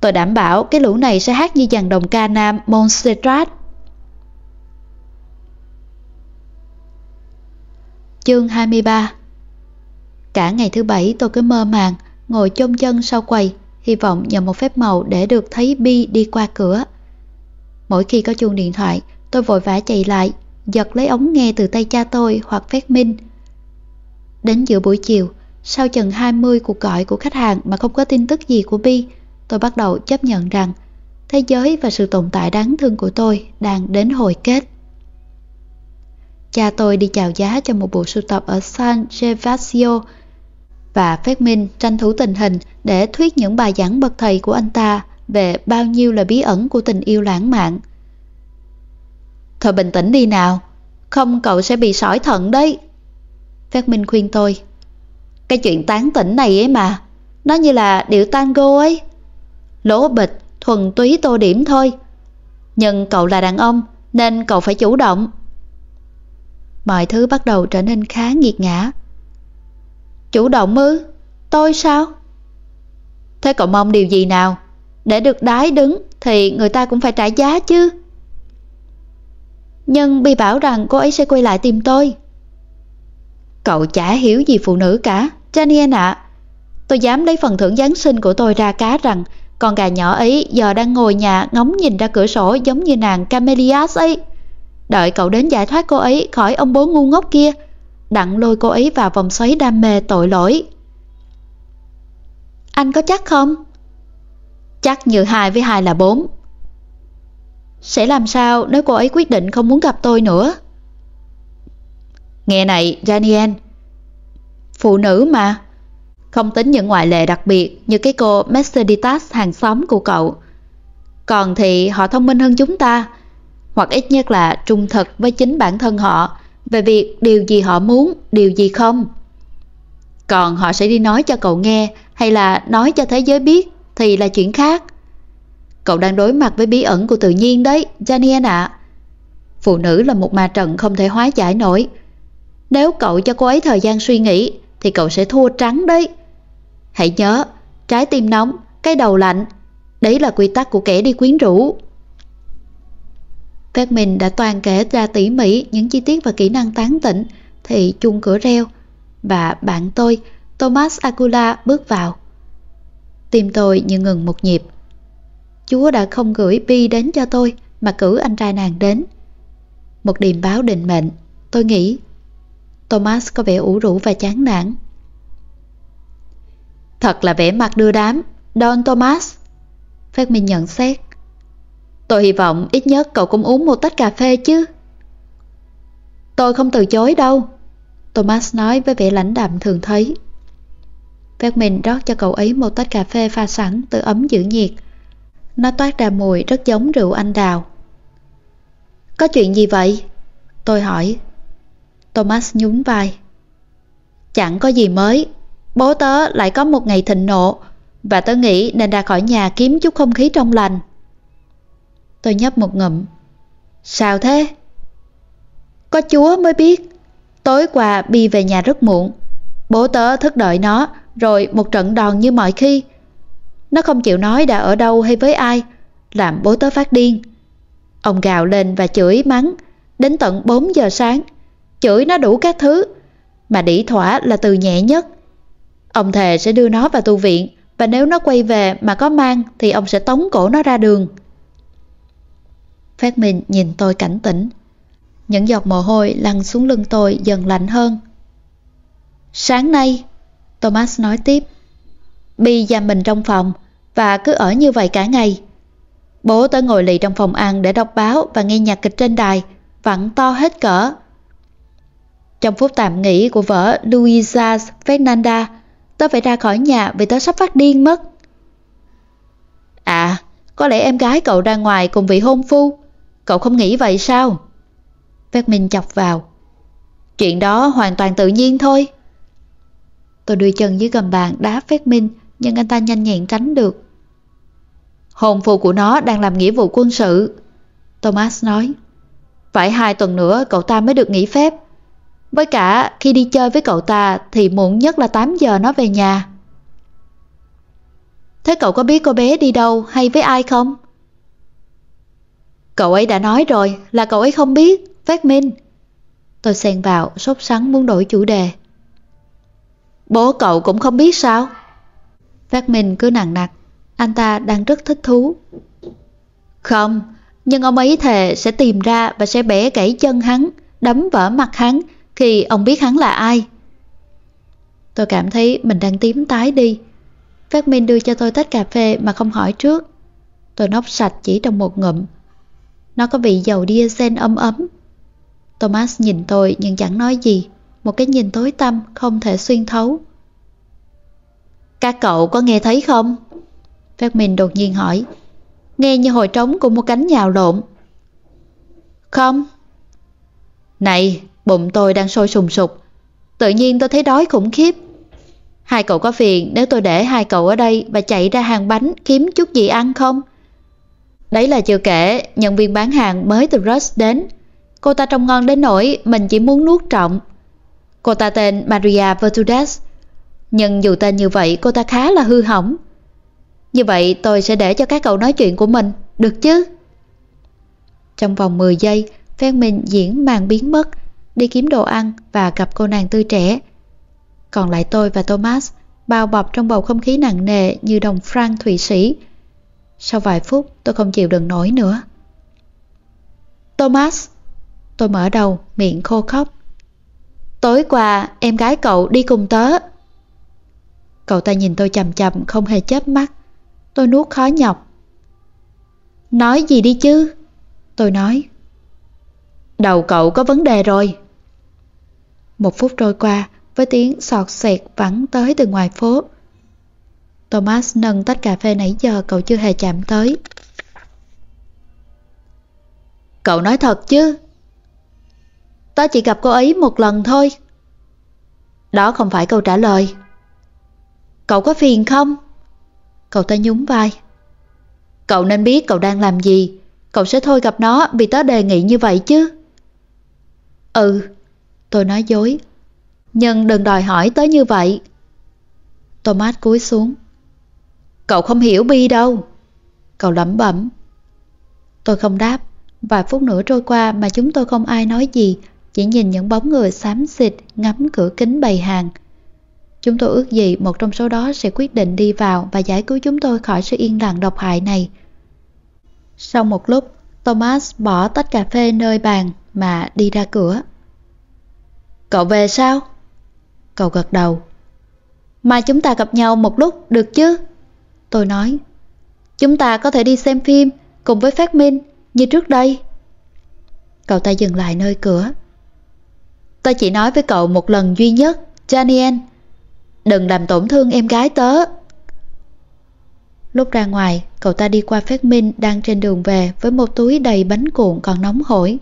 Tôi đảm bảo cái lũ này sẽ hát như dàn đồng ca nam Montserrat. Chương 23 Cả ngày thứ bảy tôi cứ mơ màng, Ngồi chôn chân sau quầy, Hy vọng nhờ một phép màu để được thấy Bi đi qua cửa. Mỗi khi có chuông điện thoại, tôi vội vã chạy lại, giật lấy ống nghe từ tay cha tôi hoặc phát minh. Đến giữa buổi chiều, sau chừng 20 cuộc gọi của khách hàng mà không có tin tức gì của Bi, tôi bắt đầu chấp nhận rằng thế giới và sự tồn tại đáng thương của tôi đang đến hồi kết. Cha tôi đi chào giá cho một bộ sưu tập ở San Gervasio và Phát Minh tranh thủ tình hình để thuyết những bài giảng bậc thầy của anh ta về bao nhiêu là bí ẩn của tình yêu lãng mạn. Thôi bình tĩnh đi nào, không cậu sẽ bị sỏi thận đấy. Phát Minh khuyên tôi. Cái chuyện tán tỉnh này ấy mà, nó như là điệu tango ấy. Lỗ bịch, thuần túy tô điểm thôi. Nhưng cậu là đàn ông, nên cậu phải chủ động. Mọi thứ bắt đầu trở nên khá nghiệt ngã. Chủ động ư? Tôi sao? Thế cậu mong điều gì nào? Để được đái đứng thì người ta cũng phải trả giá chứ. Nhưng Bi bảo rằng cô ấy sẽ quay lại tìm tôi. Cậu chả hiểu gì phụ nữ cả, Janien ạ. Tôi dám lấy phần thưởng Giáng sinh của tôi ra cá rằng con gà nhỏ ấy giờ đang ngồi nhà ngóng nhìn ra cửa sổ giống như nàng Camellias ấy. Đợi cậu đến giải thoát cô ấy khỏi ông bố ngu ngốc kia, đặng lôi cô ấy vào vòng xoáy đam mê tội lỗi. Anh có chắc không? Chắc như hai với hai là bốn. Sẽ làm sao nếu cô ấy quyết định không muốn gặp tôi nữa? Nghe này, Daniel. Phụ nữ mà. Không tính những ngoại lệ đặc biệt như cái cô Mercedes hàng xóm của cậu. Còn thì họ thông minh hơn chúng ta, hoặc ít nhất là trung thực với chính bản thân họ về việc điều gì họ muốn, điều gì không. Còn họ sẽ đi nói cho cậu nghe hay là nói cho thế giới biết thì là chuyện khác. Cậu đang đối mặt với bí ẩn của tự nhiên đấy, Janien ạ. Phụ nữ là một ma trận không thể hóa giải nổi. Nếu cậu cho cô ấy thời gian suy nghĩ thì cậu sẽ thua trắng đấy. Hãy nhớ, trái tim nóng, cái đầu lạnh, đấy là quy tắc của kẻ đi quyến rũ. Phép mình đã toàn kể ra tỉ mỉ những chi tiết và kỹ năng tán tỉnh thì chuông cửa reo và bạn tôi, Thomas Akula bước vào. Tim tôi như ngừng một nhịp. Chúa đã không gửi Bi đến cho tôi mà cử anh trai nàng đến. Một điềm báo định mệnh, tôi nghĩ. Thomas có vẻ ủ rũ và chán nản. Thật là vẻ mặt đưa đám, Don Thomas. Phát Minh nhận xét. Tôi hy vọng ít nhất cậu cũng uống một tách cà phê chứ. Tôi không từ chối đâu. Thomas nói với vẻ lãnh đạm thường thấy. Phát mình rót cho cậu ấy một tách cà phê pha sẵn từ ấm giữ nhiệt. Nó toát ra mùi rất giống rượu anh đào. Có chuyện gì vậy? Tôi hỏi. Thomas nhún vai. Chẳng có gì mới. Bố tớ lại có một ngày thịnh nộ, và tớ nghĩ nên ra khỏi nhà kiếm chút không khí trong lành. Tôi nhấp một ngụm. Sao thế? Có chúa mới biết. Tối qua Bi về nhà rất muộn. Bố tớ thức đợi nó rồi một trận đòn như mọi khi. Nó không chịu nói đã ở đâu hay với ai, làm bố tớ phát điên. Ông gào lên và chửi mắng, đến tận 4 giờ sáng. Chửi nó đủ các thứ, mà đỉ thỏa là từ nhẹ nhất. Ông thề sẽ đưa nó vào tu viện, và nếu nó quay về mà có mang thì ông sẽ tống cổ nó ra đường. Phát Minh nhìn tôi cảnh tỉnh. Những giọt mồ hôi lăn xuống lưng tôi dần lạnh hơn. Sáng nay, Thomas nói tiếp, Bi giam mình trong phòng và cứ ở như vậy cả ngày. Bố tớ ngồi lì trong phòng ăn để đọc báo và nghe nhạc kịch trên đài, vặn to hết cỡ. Trong phút tạm nghỉ của vợ Luisa Fernanda, tớ phải ra khỏi nhà vì tớ sắp phát điên mất. À, có lẽ em gái cậu ra ngoài cùng vị hôn phu. Cậu không nghĩ vậy sao? Phép Minh chọc vào. Chuyện đó hoàn toàn tự nhiên thôi. Tôi đưa chân dưới gầm bàn đá Phép Minh nhưng anh ta nhanh nhẹn tránh được. Hồn phù của nó đang làm nghĩa vụ quân sự. Thomas nói. Phải hai tuần nữa cậu ta mới được nghỉ phép. Với cả khi đi chơi với cậu ta thì muộn nhất là 8 giờ nó về nhà. Thế cậu có biết cô bé đi đâu hay với ai không? Cậu ấy đã nói rồi là cậu ấy không biết, Phát Minh. Tôi xen vào, sốt sắng muốn đổi chủ đề. Bố cậu cũng không biết sao? Phát Minh cứ nặng nặc, anh ta đang rất thích thú. Không, nhưng ông ấy thề sẽ tìm ra và sẽ bẻ gãy chân hắn, đấm vỡ mặt hắn khi ông biết hắn là ai. Tôi cảm thấy mình đang tím tái đi. Phát Minh đưa cho tôi tách cà phê mà không hỏi trước. Tôi nốc sạch chỉ trong một ngụm. Nó có vị dầu diesel ấm ấm. Thomas nhìn tôi nhưng chẳng nói gì. Một cái nhìn tối tăm không thể xuyên thấu. Các cậu có nghe thấy không? Phép mình đột nhiên hỏi. Nghe như hồi trống của một cánh nhào lộn. Không. Này, bụng tôi đang sôi sùng sục. Tự nhiên tôi thấy đói khủng khiếp. Hai cậu có phiền nếu tôi để hai cậu ở đây và chạy ra hàng bánh kiếm chút gì ăn không? Đấy là chưa kể, nhân viên bán hàng mới từ Rush đến. Cô ta trông ngon đến nỗi mình chỉ muốn nuốt trọng. Cô ta tên Maria Vertudes. Nhưng dù tên như vậy cô ta khá là hư hỏng. Như vậy tôi sẽ để cho các cậu nói chuyện của mình, được chứ? Trong vòng 10 giây, phen mình diễn màn biến mất, đi kiếm đồ ăn và gặp cô nàng tươi trẻ. Còn lại tôi và Thomas bao bọc trong bầu không khí nặng nề như đồng franc Thụy Sĩ, Sau vài phút tôi không chịu đựng nổi nữa. Thomas! Tôi mở đầu, miệng khô khóc. Tối qua em gái cậu đi cùng tớ. Cậu ta nhìn tôi chầm chầm không hề chớp mắt. Tôi nuốt khó nhọc. Nói gì đi chứ? Tôi nói. Đầu cậu có vấn đề rồi. Một phút trôi qua, với tiếng sọt xẹt vắng tới từ ngoài phố. Thomas nâng tách cà phê nãy giờ cậu chưa hề chạm tới. Cậu nói thật chứ? Ta chỉ gặp cô ấy một lần thôi. Đó không phải câu trả lời. Cậu có phiền không? Cậu ta nhún vai. Cậu nên biết cậu đang làm gì. Cậu sẽ thôi gặp nó vì tớ đề nghị như vậy chứ. Ừ, tôi nói dối. Nhưng đừng đòi hỏi tớ như vậy. Thomas cúi xuống. Cậu không hiểu Bi đâu. Cậu lẩm bẩm. Tôi không đáp. Vài phút nữa trôi qua mà chúng tôi không ai nói gì, chỉ nhìn những bóng người xám xịt ngắm cửa kính bày hàng. Chúng tôi ước gì một trong số đó sẽ quyết định đi vào và giải cứu chúng tôi khỏi sự yên lặng độc hại này. Sau một lúc, Thomas bỏ tách cà phê nơi bàn mà đi ra cửa. Cậu về sao? Cậu gật đầu. Mai chúng ta gặp nhau một lúc được chứ? Tôi nói. Chúng ta có thể đi xem phim cùng với Phát Minh như trước đây. Cậu ta dừng lại nơi cửa. Tôi chỉ nói với cậu một lần duy nhất, Daniel. Đừng làm tổn thương em gái tớ. Lúc ra ngoài, cậu ta đi qua Phát Minh đang trên đường về với một túi đầy bánh cuộn còn nóng hổi.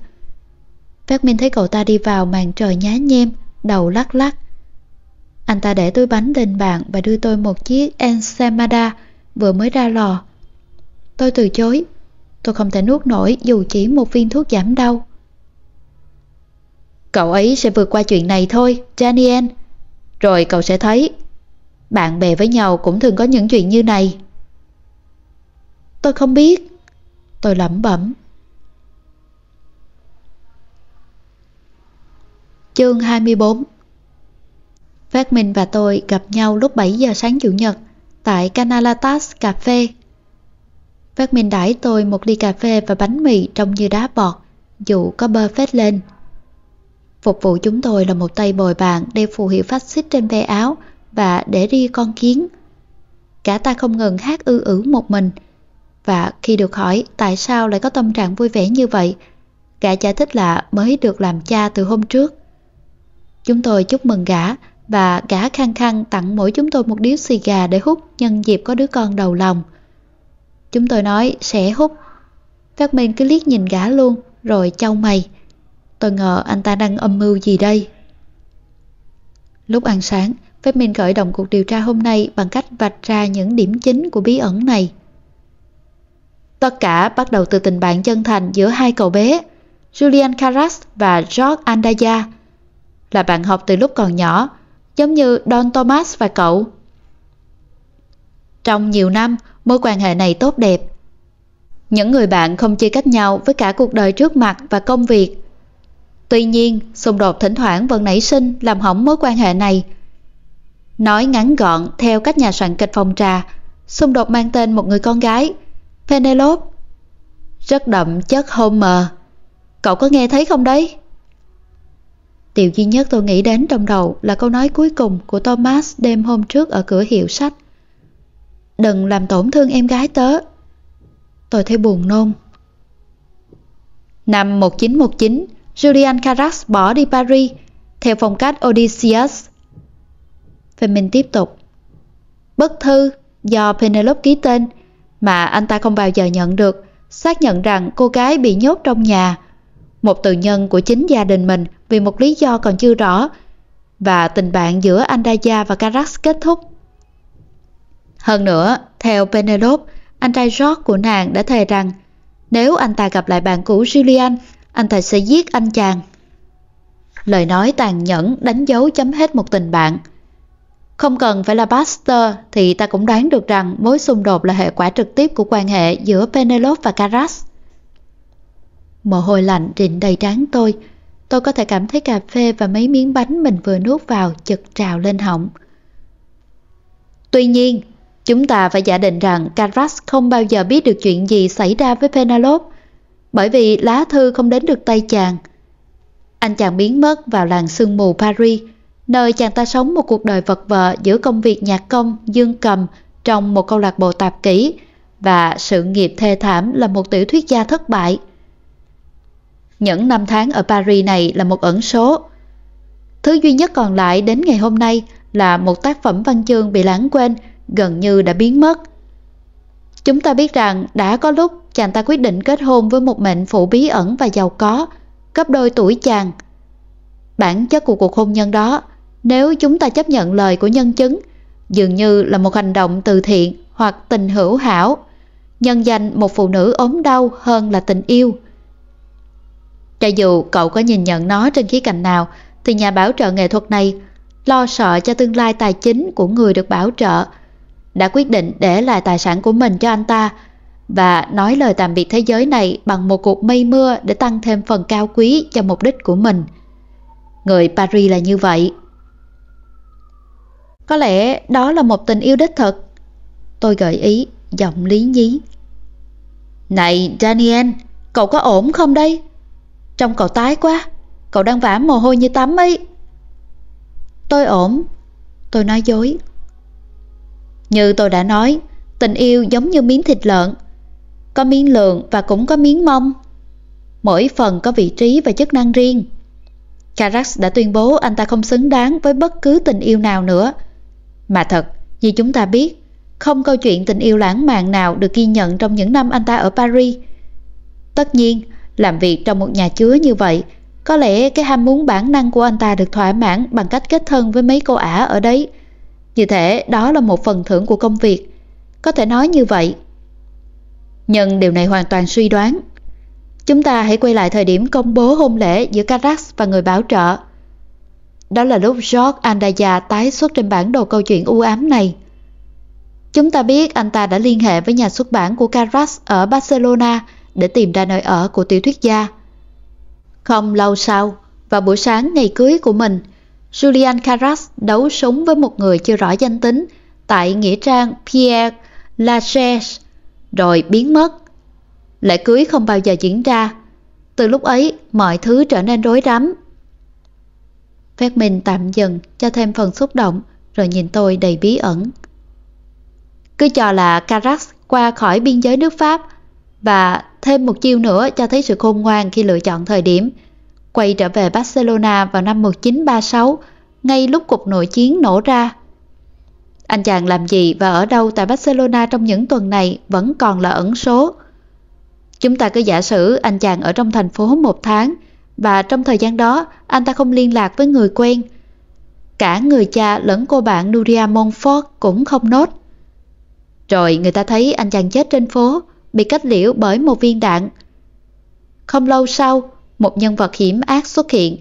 Phát Minh thấy cậu ta đi vào màn trời nhá nhem, đầu lắc lắc. Anh ta để túi bánh lên bàn và đưa tôi một chiếc ensamada vừa mới ra lò. Tôi từ chối. Tôi không thể nuốt nổi dù chỉ một viên thuốc giảm đau. Cậu ấy sẽ vượt qua chuyện này thôi, Daniel. Rồi cậu sẽ thấy, bạn bè với nhau cũng thường có những chuyện như này. Tôi không biết. Tôi lẩm bẩm. Chương 24 Phát Minh và tôi gặp nhau lúc 7 giờ sáng Chủ nhật tại Canalatas Cafe. Phát Minh đãi tôi một ly cà phê và bánh mì trông như đá bọt, dù có bơ phết lên. Phục vụ chúng tôi là một tay bồi bàn đeo phù hiệu phát xít trên ve áo và để ri con kiến. Cả ta không ngừng hát ư ử một mình, và khi được hỏi tại sao lại có tâm trạng vui vẻ như vậy, gã giải thích là mới được làm cha từ hôm trước. Chúng tôi chúc mừng gã và gã khăng khăng tặng mỗi chúng tôi một điếu xì gà để hút nhân dịp có đứa con đầu lòng. Chúng tôi nói sẽ hút. Phát Minh cứ liếc nhìn gã luôn rồi châu mày. Tôi ngờ anh ta đang âm mưu gì đây. Lúc ăn sáng, Phép Minh khởi động cuộc điều tra hôm nay bằng cách vạch ra những điểm chính của bí ẩn này. Tất cả bắt đầu từ tình bạn chân thành giữa hai cậu bé, Julian Carras và George Andaya. Là bạn học từ lúc còn nhỏ, giống như Don Thomas và cậu. Trong nhiều năm, mối quan hệ này tốt đẹp. Những người bạn không chia cách nhau với cả cuộc đời trước mặt và công việc. Tuy nhiên, xung đột thỉnh thoảng vẫn nảy sinh làm hỏng mối quan hệ này. Nói ngắn gọn theo cách nhà soạn kịch phòng trà, xung đột mang tên một người con gái – Penelope Rất đậm chất Homer Cậu có nghe thấy không đấy? Điều duy nhất tôi nghĩ đến trong đầu là câu nói cuối cùng của Thomas đêm hôm trước ở cửa hiệu sách. Đừng làm tổn thương em gái tớ. Tôi thấy buồn nôn. Năm 1919, Julian Carax bỏ đi Paris theo phong cách Odysseus. Và mình tiếp tục. Bức thư do Penelope ký tên mà anh ta không bao giờ nhận được, xác nhận rằng cô gái bị nhốt trong nhà. Một từ nhân của chính gia đình mình vì một lý do còn chưa rõ, và tình bạn giữa Andaya và Carax kết thúc. Hơn nữa, theo Penelope, anh trai George của nàng đã thề rằng nếu anh ta gặp lại bạn cũ Julian, anh ta sẽ giết anh chàng. Lời nói tàn nhẫn đánh dấu chấm hết một tình bạn. Không cần phải là Baxter thì ta cũng đoán được rằng mối xung đột là hệ quả trực tiếp của quan hệ giữa Penelope và Caras. Mồ hôi lạnh rịn đầy trán tôi. Tôi có thể cảm thấy cà phê và mấy miếng bánh mình vừa nuốt vào chật trào lên họng. Tuy nhiên, Chúng ta phải giả định rằng Caras không bao giờ biết được chuyện gì xảy ra với Penelope, bởi vì lá thư không đến được tay chàng. Anh chàng biến mất vào làng sương mù Paris, nơi chàng ta sống một cuộc đời vật vờ giữa công việc nhạc công, dương cầm trong một câu lạc bộ tạp kỹ và sự nghiệp thê thảm là một tiểu thuyết gia thất bại. Những năm tháng ở Paris này là một ẩn số. Thứ duy nhất còn lại đến ngày hôm nay là một tác phẩm văn chương bị lãng quên, gần như đã biến mất. Chúng ta biết rằng đã có lúc chàng ta quyết định kết hôn với một mệnh phụ bí ẩn và giàu có, gấp đôi tuổi chàng. Bản chất của cuộc hôn nhân đó, nếu chúng ta chấp nhận lời của nhân chứng, dường như là một hành động từ thiện hoặc tình hữu hảo, nhân danh một phụ nữ ốm đau hơn là tình yêu. Cho dù cậu có nhìn nhận nó trên khía cạnh nào, thì nhà bảo trợ nghệ thuật này lo sợ cho tương lai tài chính của người được bảo trợ, đã quyết định để lại tài sản của mình cho anh ta và nói lời tạm biệt thế giới này bằng một cuộc mây mưa để tăng thêm phần cao quý cho mục đích của mình. Người Paris là như vậy. Có lẽ đó là một tình yêu đích thực. Tôi gợi ý, giọng lý nhí. Này Daniel, cậu có ổn không đây? Trông cậu tái quá, cậu đang vã mồ hôi như tắm ấy. Tôi ổn, tôi nói dối. Như tôi đã nói, tình yêu giống như miếng thịt lợn. Có miếng lượng và cũng có miếng mông. Mỗi phần có vị trí và chức năng riêng. Carax đã tuyên bố anh ta không xứng đáng với bất cứ tình yêu nào nữa. Mà thật, như chúng ta biết, không câu chuyện tình yêu lãng mạn nào được ghi nhận trong những năm anh ta ở Paris. Tất nhiên, làm việc trong một nhà chứa như vậy, có lẽ cái ham muốn bản năng của anh ta được thỏa mãn bằng cách kết thân với mấy cô ả ở đấy. Như thế đó là một phần thưởng của công việc. Có thể nói như vậy. Nhưng điều này hoàn toàn suy đoán. Chúng ta hãy quay lại thời điểm công bố hôn lễ giữa Carax và người bảo trợ. Đó là lúc George Andaya tái xuất trên bản đồ câu chuyện u ám này. Chúng ta biết anh ta đã liên hệ với nhà xuất bản của Carax ở Barcelona để tìm ra nơi ở của tiểu thuyết gia. Không lâu sau, vào buổi sáng ngày cưới của mình, Julian Carras đấu súng với một người chưa rõ danh tính tại nghĩa trang Pierre Lachaise rồi biến mất. Lễ cưới không bao giờ diễn ra. Từ lúc ấy, mọi thứ trở nên rối rắm. Phép mình tạm dừng cho thêm phần xúc động rồi nhìn tôi đầy bí ẩn. Cứ cho là Carras qua khỏi biên giới nước Pháp và thêm một chiêu nữa cho thấy sự khôn ngoan khi lựa chọn thời điểm. Quay trở về Barcelona vào năm 1936, ngay lúc cuộc nội chiến nổ ra. Anh chàng làm gì và ở đâu tại Barcelona trong những tuần này vẫn còn là ẩn số. Chúng ta cứ giả sử anh chàng ở trong thành phố một tháng và trong thời gian đó anh ta không liên lạc với người quen. Cả người cha lẫn cô bạn Nuria Montfort cũng không nốt. Rồi người ta thấy anh chàng chết trên phố bị cách liễu bởi một viên đạn. Không lâu sau, một nhân vật hiểm ác xuất hiện.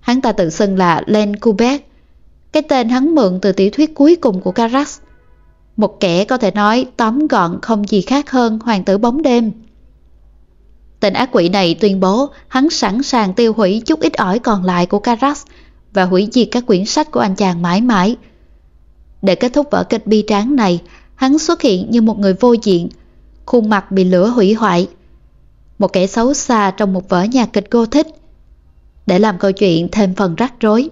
Hắn ta tự xưng là Len Kubek, cái tên hắn mượn từ tiểu thuyết cuối cùng của Carax. Một kẻ có thể nói tóm gọn không gì khác hơn hoàng tử bóng đêm. Tên ác quỷ này tuyên bố hắn sẵn sàng tiêu hủy chút ít ỏi còn lại của Carax và hủy diệt các quyển sách của anh chàng mãi mãi. Để kết thúc vở kịch bi tráng này, hắn xuất hiện như một người vô diện, khuôn mặt bị lửa hủy hoại. Một kẻ xấu xa trong một vở nhạc kịch cô thích. Để làm câu chuyện thêm phần rắc rối,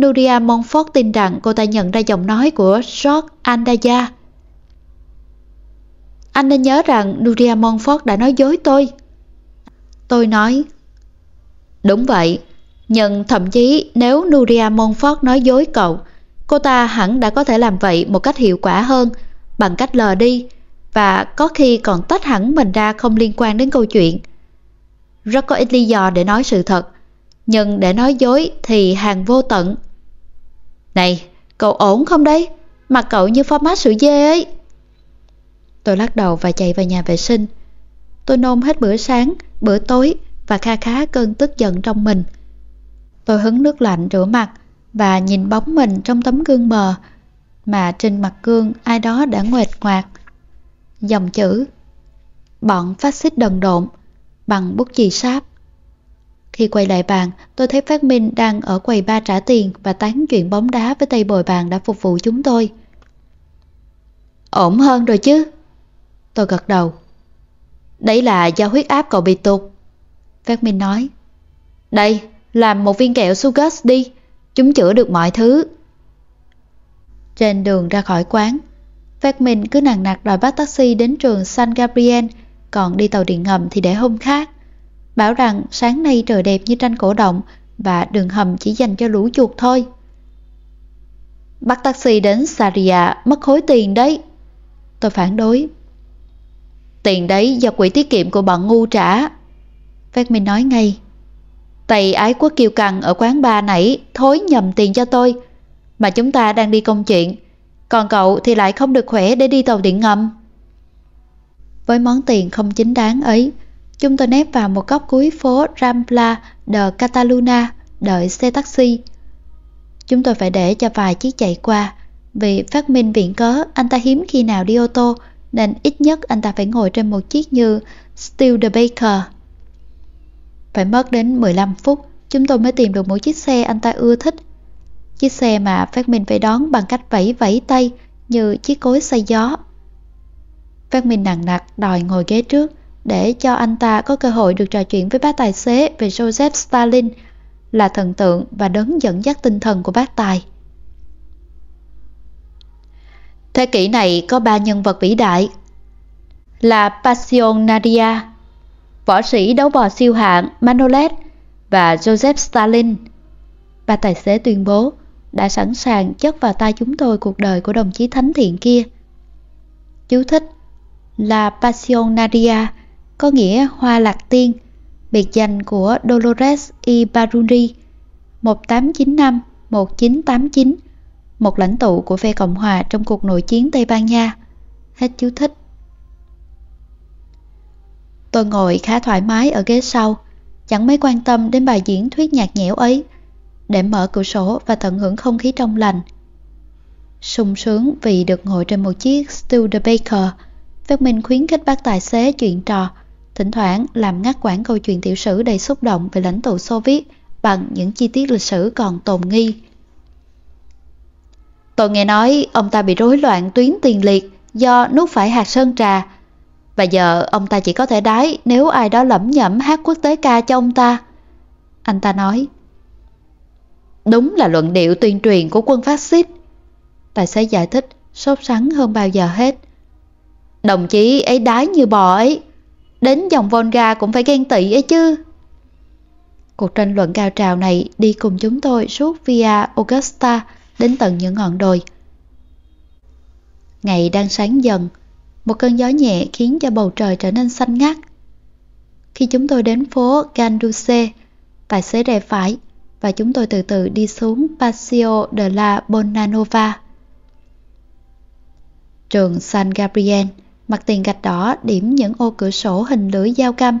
Nuria Monfort tin rằng cô ta nhận ra giọng nói của George Andaya. Anh nên nhớ rằng Nuria Monfort đã nói dối tôi. Tôi nói, đúng vậy, nhưng thậm chí nếu Nuria Monfort nói dối cậu, cô ta hẳn đã có thể làm vậy một cách hiệu quả hơn bằng cách lờ đi và có khi còn tách hẳn mình ra không liên quan đến câu chuyện. Rất có ít lý do để nói sự thật, nhưng để nói dối thì hàng vô tận. Này, cậu ổn không đấy? Mặt cậu như format sữa dê ấy. Tôi lắc đầu và chạy vào nhà vệ sinh. Tôi nôn hết bữa sáng, bữa tối và kha khá cơn tức giận trong mình. Tôi hứng nước lạnh rửa mặt và nhìn bóng mình trong tấm gương mờ mà trên mặt gương ai đó đã nguệt ngoạc dòng chữ Bọn phát xít đần độn bằng bút chì sáp. Khi quay lại bàn, tôi thấy Phát Minh đang ở quầy ba trả tiền và tán chuyện bóng đá với tay bồi bàn đã phục vụ chúng tôi. ổn hơn rồi chứ? Tôi gật đầu. Đấy là do huyết áp cậu bị tụt. Phát Minh nói. Đây, làm một viên kẹo Sugus đi, chúng chữa được mọi thứ. Trên đường ra khỏi quán, Phát Minh cứ nặng nặc đòi bắt taxi đến trường San Gabriel, còn đi tàu điện ngầm thì để hôm khác. Bảo rằng sáng nay trời đẹp như tranh cổ động và đường hầm chỉ dành cho lũ chuột thôi. Bắt taxi đến Saria mất khối tiền đấy. Tôi phản đối. Tiền đấy do quỹ tiết kiệm của bọn ngu trả. Phát Minh nói ngay. Tây ái quốc kiều cằn ở quán bar nãy thối nhầm tiền cho tôi. Mà chúng ta đang đi công chuyện. Còn cậu thì lại không được khỏe để đi tàu điện ngầm. Với món tiền không chính đáng ấy, chúng tôi nép vào một góc cuối phố Rambla de Cataluna đợi xe taxi. Chúng tôi phải để cho vài chiếc chạy qua, vì phát minh viện cớ anh ta hiếm khi nào đi ô tô, nên ít nhất anh ta phải ngồi trên một chiếc như Studebaker. Phải mất đến 15 phút, chúng tôi mới tìm được một chiếc xe anh ta ưa thích. Chiếc xe mà Phát Minh phải đón bằng cách vẫy vẫy tay như chiếc cối xay gió. Phát Minh nặng nặc đòi ngồi ghế trước để cho anh ta có cơ hội được trò chuyện với bác tài xế về Joseph Stalin là thần tượng và đấng dẫn dắt tinh thần của bác tài. Thế kỷ này có ba nhân vật vĩ đại là Passion Nadia, võ sĩ đấu bò siêu hạng Manolet và Joseph Stalin. Ba tài xế tuyên bố đã sẵn sàng chất vào tay chúng tôi cuộc đời của đồng chí thánh thiện kia. Chú thích là Passionaria, có nghĩa hoa lạc tiên, biệt danh của Dolores Ibarruri 1895-1989, một lãnh tụ của phe Cộng hòa trong cuộc nội chiến Tây Ban Nha. Hết chú thích. Tôi ngồi khá thoải mái ở ghế sau, chẳng mấy quan tâm đến bài diễn thuyết nhạt nhẽo ấy, để mở cửa sổ và tận hưởng không khí trong lành. sung sướng vì được ngồi trên một chiếc Studebaker, Phát Minh khuyến khích bác tài xế chuyện trò, thỉnh thoảng làm ngắt quãng câu chuyện tiểu sử đầy xúc động về lãnh tụ Xô Viết bằng những chi tiết lịch sử còn tồn nghi. Tôi nghe nói ông ta bị rối loạn tuyến tiền liệt do nuốt phải hạt sơn trà và giờ ông ta chỉ có thể đái nếu ai đó lẩm nhẩm hát quốc tế ca cho ông ta. Anh ta nói. Đúng là luận điệu tuyên truyền của quân phát xít. Tài xế giải thích, sốt sắng hơn bao giờ hết. Đồng chí ấy đái như bò ấy. Đến dòng Volga cũng phải ghen tị ấy chứ. Cuộc tranh luận cao trào này đi cùng chúng tôi suốt via Augusta đến tận những ngọn đồi. Ngày đang sáng dần, một cơn gió nhẹ khiến cho bầu trời trở nên xanh ngắt. Khi chúng tôi đến phố Ganduce, tài xế rẽ phải và chúng tôi từ từ đi xuống Paseo de la Bonanova. Trường San Gabriel, mặt tiền gạch đỏ điểm những ô cửa sổ hình lưỡi dao cam,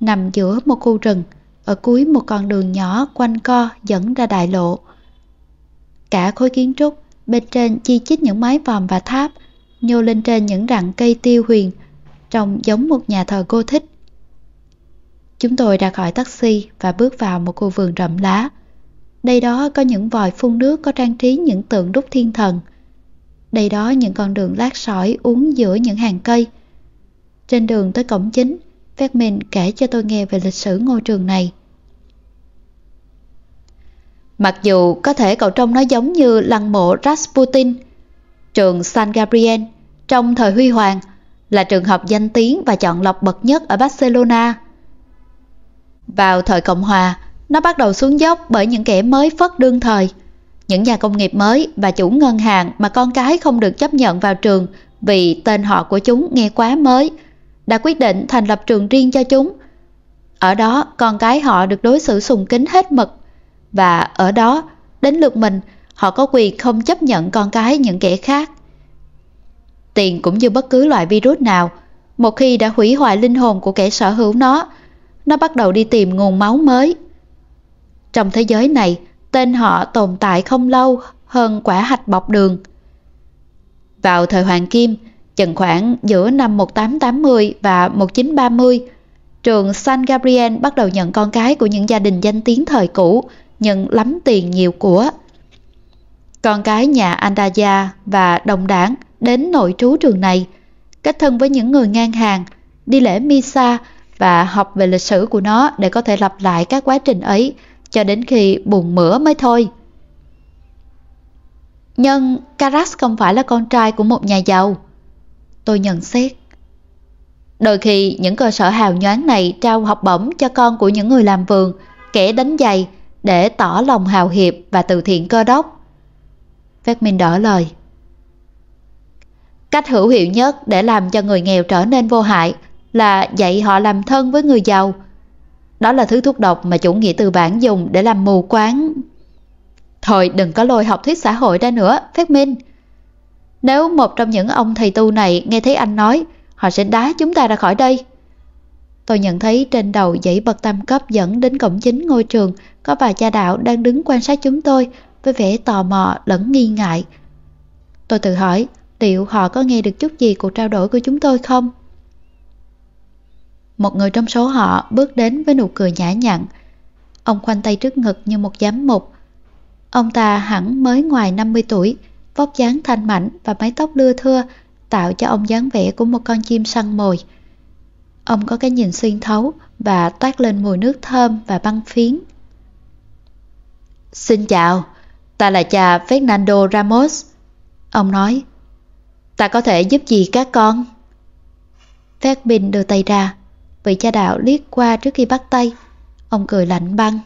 nằm giữa một khu rừng, ở cuối một con đường nhỏ quanh co dẫn ra đại lộ. Cả khối kiến trúc, bên trên chi chít những mái vòm và tháp, nhô lên trên những rặng cây tiêu huyền, trông giống một nhà thờ cô thích. Chúng tôi ra khỏi taxi và bước vào một khu vườn rậm lá. Đây đó có những vòi phun nước có trang trí những tượng đúc thiên thần. Đây đó những con đường lát sỏi uốn giữa những hàng cây. Trên đường tới cổng chính, Phát kể cho tôi nghe về lịch sử ngôi trường này. Mặc dù có thể cậu trông nó giống như lăng mộ Rasputin, trường San Gabriel trong thời huy hoàng là trường học danh tiếng và chọn lọc bậc nhất ở Barcelona. Vào thời Cộng Hòa, nó bắt đầu xuống dốc bởi những kẻ mới phất đương thời, những nhà công nghiệp mới và chủ ngân hàng mà con cái không được chấp nhận vào trường vì tên họ của chúng nghe quá mới, đã quyết định thành lập trường riêng cho chúng. Ở đó, con cái họ được đối xử sùng kính hết mực và ở đó, đến lượt mình, họ có quyền không chấp nhận con cái những kẻ khác. Tiền cũng như bất cứ loại virus nào, một khi đã hủy hoại linh hồn của kẻ sở hữu nó, nó bắt đầu đi tìm nguồn máu mới. Trong thế giới này, tên họ tồn tại không lâu hơn quả hạch bọc đường. Vào thời Hoàng Kim, chừng khoảng giữa năm 1880 và 1930, trường San Gabriel bắt đầu nhận con cái của những gia đình danh tiếng thời cũ nhận lắm tiền nhiều của. Con cái nhà Andaya và đồng đảng đến nội trú trường này, kết thân với những người ngang hàng, đi lễ Misa và học về lịch sử của nó để có thể lặp lại các quá trình ấy cho đến khi buồn mửa mới thôi. Nhưng Karas không phải là con trai của một nhà giàu. Tôi nhận xét. Đôi khi những cơ sở hào nhoáng này trao học bổng cho con của những người làm vườn, kẻ đánh giày để tỏ lòng hào hiệp và từ thiện cơ đốc. Phép Minh đỡ lời. Cách hữu hiệu nhất để làm cho người nghèo trở nên vô hại là dạy họ làm thân với người giàu. Đó là thứ thuốc độc mà chủ nghĩa tư bản dùng để làm mù quáng. Thôi đừng có lôi học thuyết xã hội ra nữa, Phát Minh. Nếu một trong những ông thầy tu này nghe thấy anh nói, họ sẽ đá chúng ta ra khỏi đây. Tôi nhận thấy trên đầu dãy bậc tam cấp dẫn đến cổng chính ngôi trường có vài cha đạo đang đứng quan sát chúng tôi với vẻ tò mò lẫn nghi ngại. Tôi tự hỏi liệu họ có nghe được chút gì cuộc trao đổi của chúng tôi không? Một người trong số họ bước đến với nụ cười nhã nhặn. Ông khoanh tay trước ngực như một giám mục. Ông ta hẳn mới ngoài 50 tuổi, vóc dáng thanh mảnh và mái tóc lưa thưa tạo cho ông dáng vẻ của một con chim săn mồi. Ông có cái nhìn xuyên thấu và toát lên mùi nước thơm và băng phiến. Xin chào, ta là cha Fernando Ramos. Ông nói, ta có thể giúp gì các con? Phát Bình đưa tay ra, vị cha đạo liếc qua trước khi bắt tay. Ông cười lạnh băng.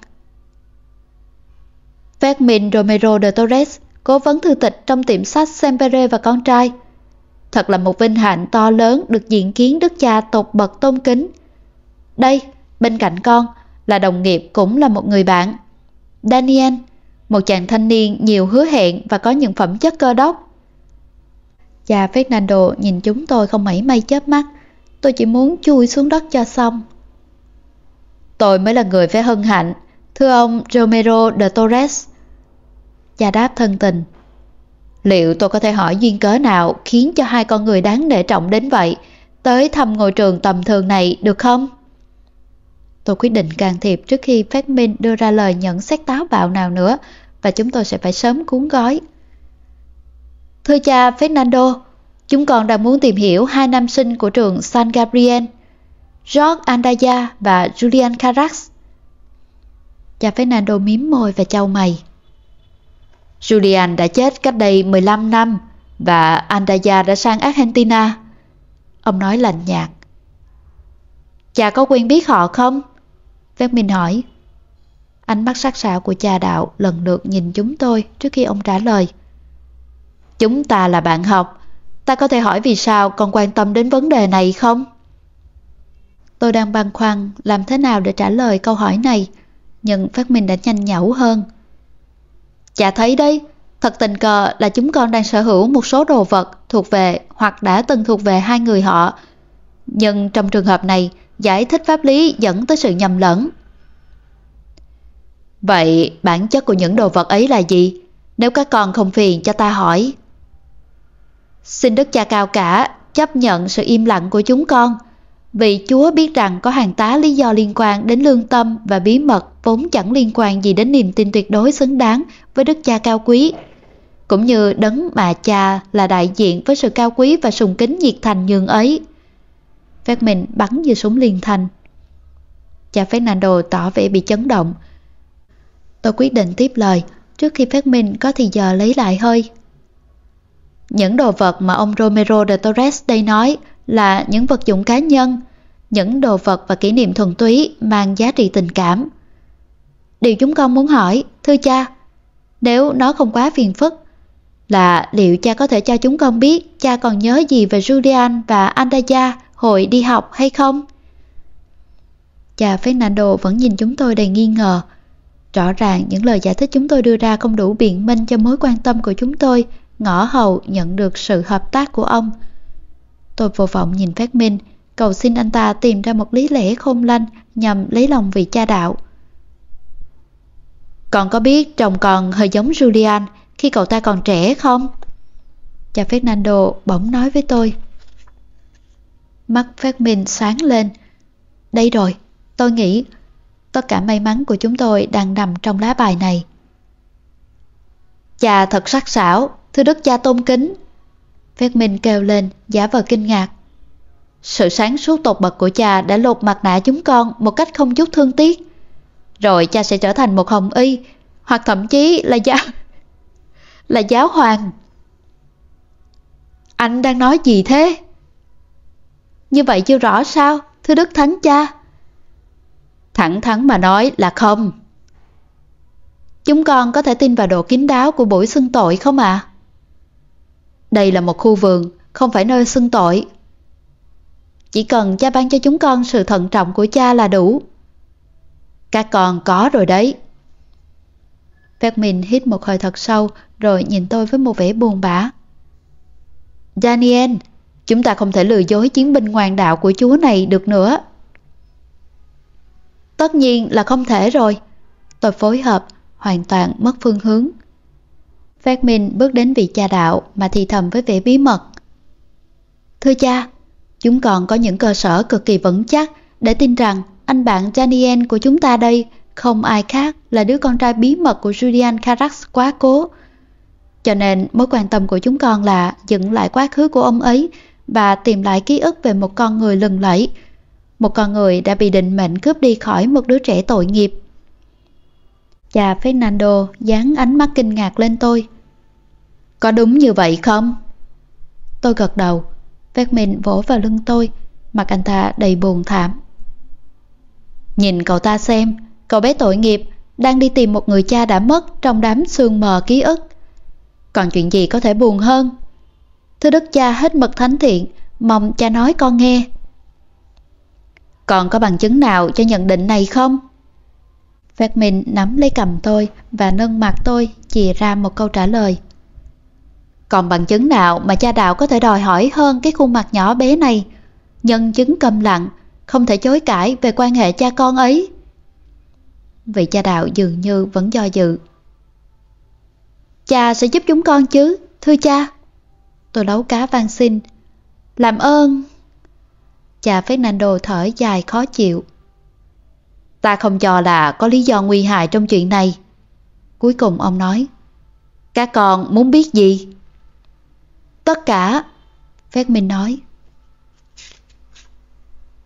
Phát Romero de Torres, cố vấn thư tịch trong tiệm sách Sempere và con trai. Thật là một vinh hạnh to lớn được diện kiến đức cha tột bậc tôn kính. Đây, bên cạnh con, là đồng nghiệp cũng là một người bạn. Daniel, một chàng thanh niên nhiều hứa hẹn và có những phẩm chất cơ đốc. Cha Fernando nhìn chúng tôi không mảy may chớp mắt, tôi chỉ muốn chui xuống đất cho xong. Tôi mới là người phải hân hạnh, thưa ông Romero de Torres. Cha đáp thân tình. Liệu tôi có thể hỏi duyên cớ nào khiến cho hai con người đáng nể trọng đến vậy tới thăm ngôi trường tầm thường này được không? Tôi quyết định can thiệp trước khi phát minh đưa ra lời nhận xét táo bạo nào nữa và chúng tôi sẽ phải sớm cuốn gói. Thưa cha Fernando, chúng con đang muốn tìm hiểu hai nam sinh của trường San Gabriel, George Andaya và Julian Carax. Cha Fernando miếm môi và chau mày. Julian đã chết cách đây 15 năm và Andaya đã sang Argentina. Ông nói lạnh nhạt. Cha có quen biết họ không? Phép Minh hỏi. Ánh mắt sắc sảo của cha đạo lần lượt nhìn chúng tôi trước khi ông trả lời. Chúng ta là bạn học, ta có thể hỏi vì sao còn quan tâm đến vấn đề này không? Tôi đang băn khoăn làm thế nào để trả lời câu hỏi này, nhưng Phát Minh đã nhanh nhẩu hơn. Chả thấy đấy, thật tình cờ là chúng con đang sở hữu một số đồ vật thuộc về hoặc đã từng thuộc về hai người họ. Nhưng trong trường hợp này, giải thích pháp lý dẫn tới sự nhầm lẫn. Vậy bản chất của những đồ vật ấy là gì? Nếu các con không phiền cho ta hỏi. Xin Đức Cha Cao Cả chấp nhận sự im lặng của chúng con, vì Chúa biết rằng có hàng tá lý do liên quan đến lương tâm và bí mật vốn chẳng liên quan gì đến niềm tin tuyệt đối xứng đáng với Đức Cha cao quý. Cũng như đấng mà cha là đại diện với sự cao quý và sùng kính nhiệt thành nhường ấy. Phép mình bắn như súng liên thanh. Cha Fernando tỏ vẻ bị chấn động. Tôi quyết định tiếp lời trước khi Phép mình có thì giờ lấy lại hơi. Những đồ vật mà ông Romero de Torres đây nói là những vật dụng cá nhân, những đồ vật và kỷ niệm thuần túy mang giá trị tình cảm. Điều chúng con muốn hỏi, thưa cha, nếu nó không quá phiền phức, là liệu cha có thể cho chúng con biết cha còn nhớ gì về Julian và Andaya hồi đi học hay không? Cha Fernando vẫn nhìn chúng tôi đầy nghi ngờ. Rõ ràng những lời giải thích chúng tôi đưa ra không đủ biện minh cho mối quan tâm của chúng tôi, ngõ hầu nhận được sự hợp tác của ông. Tôi vô vọng nhìn Phát Minh, cầu xin anh ta tìm ra một lý lẽ khôn lanh nhằm lấy lòng vị cha đạo. Còn có biết chồng còn hơi giống Julian khi cậu ta còn trẻ không? Cha Fernando bỗng nói với tôi. Mắt Phát Minh sáng lên. Đây rồi, tôi nghĩ tất cả may mắn của chúng tôi đang nằm trong lá bài này. Cha thật sắc sảo, thưa đức cha tôn kính. Phép Minh kêu lên, giả vờ kinh ngạc. Sự sáng suốt tột bậc của cha đã lột mặt nạ chúng con một cách không chút thương tiếc. Rồi cha sẽ trở thành một hồng y, hoặc thậm chí là giáo... là giáo hoàng. Anh đang nói gì thế? Như vậy chưa rõ sao, thưa Đức Thánh Cha? Thẳng thắn mà nói là không. Chúng con có thể tin vào độ kín đáo của buổi xưng tội không ạ? À? Đây là một khu vườn, không phải nơi xưng tội. Chỉ cần cha ban cho chúng con sự thận trọng của cha là đủ. Các con có rồi đấy. Phép mình hít một hơi thật sâu rồi nhìn tôi với một vẻ buồn bã. Daniel, chúng ta không thể lừa dối chiến binh ngoan đạo của chúa này được nữa. Tất nhiên là không thể rồi. Tôi phối hợp, hoàn toàn mất phương hướng. Phát Minh bước đến vị cha đạo mà thì thầm với vẻ bí mật. Thưa cha, chúng còn có những cơ sở cực kỳ vững chắc để tin rằng anh bạn Daniel của chúng ta đây không ai khác là đứa con trai bí mật của Julian Carax quá cố. Cho nên mối quan tâm của chúng con là dựng lại quá khứ của ông ấy và tìm lại ký ức về một con người lừng lẫy, một con người đã bị định mệnh cướp đi khỏi một đứa trẻ tội nghiệp. Cha Fernando dán ánh mắt kinh ngạc lên tôi. Có đúng như vậy không? Tôi gật đầu, vét mình vỗ vào lưng tôi, mặt anh ta đầy buồn thảm. Nhìn cậu ta xem, cậu bé tội nghiệp đang đi tìm một người cha đã mất trong đám sương mờ ký ức. Còn chuyện gì có thể buồn hơn? Thưa đức cha hết mực thánh thiện, mong cha nói con nghe. Còn có bằng chứng nào cho nhận định này không? Phát Minh nắm lấy cầm tôi và nâng mặt tôi chỉ ra một câu trả lời. Còn bằng chứng nào mà cha đạo có thể đòi hỏi hơn cái khuôn mặt nhỏ bé này? Nhân chứng câm lặng, không thể chối cãi về quan hệ cha con ấy. Vị cha đạo dường như vẫn do dự. Cha sẽ giúp chúng con chứ, thưa cha. Tôi nấu cá van xin. Làm ơn. Cha Fernando thở dài khó chịu. Ta không cho là có lý do nguy hại trong chuyện này. Cuối cùng ông nói. Các con muốn biết gì? Tất cả, Phép Minh nói.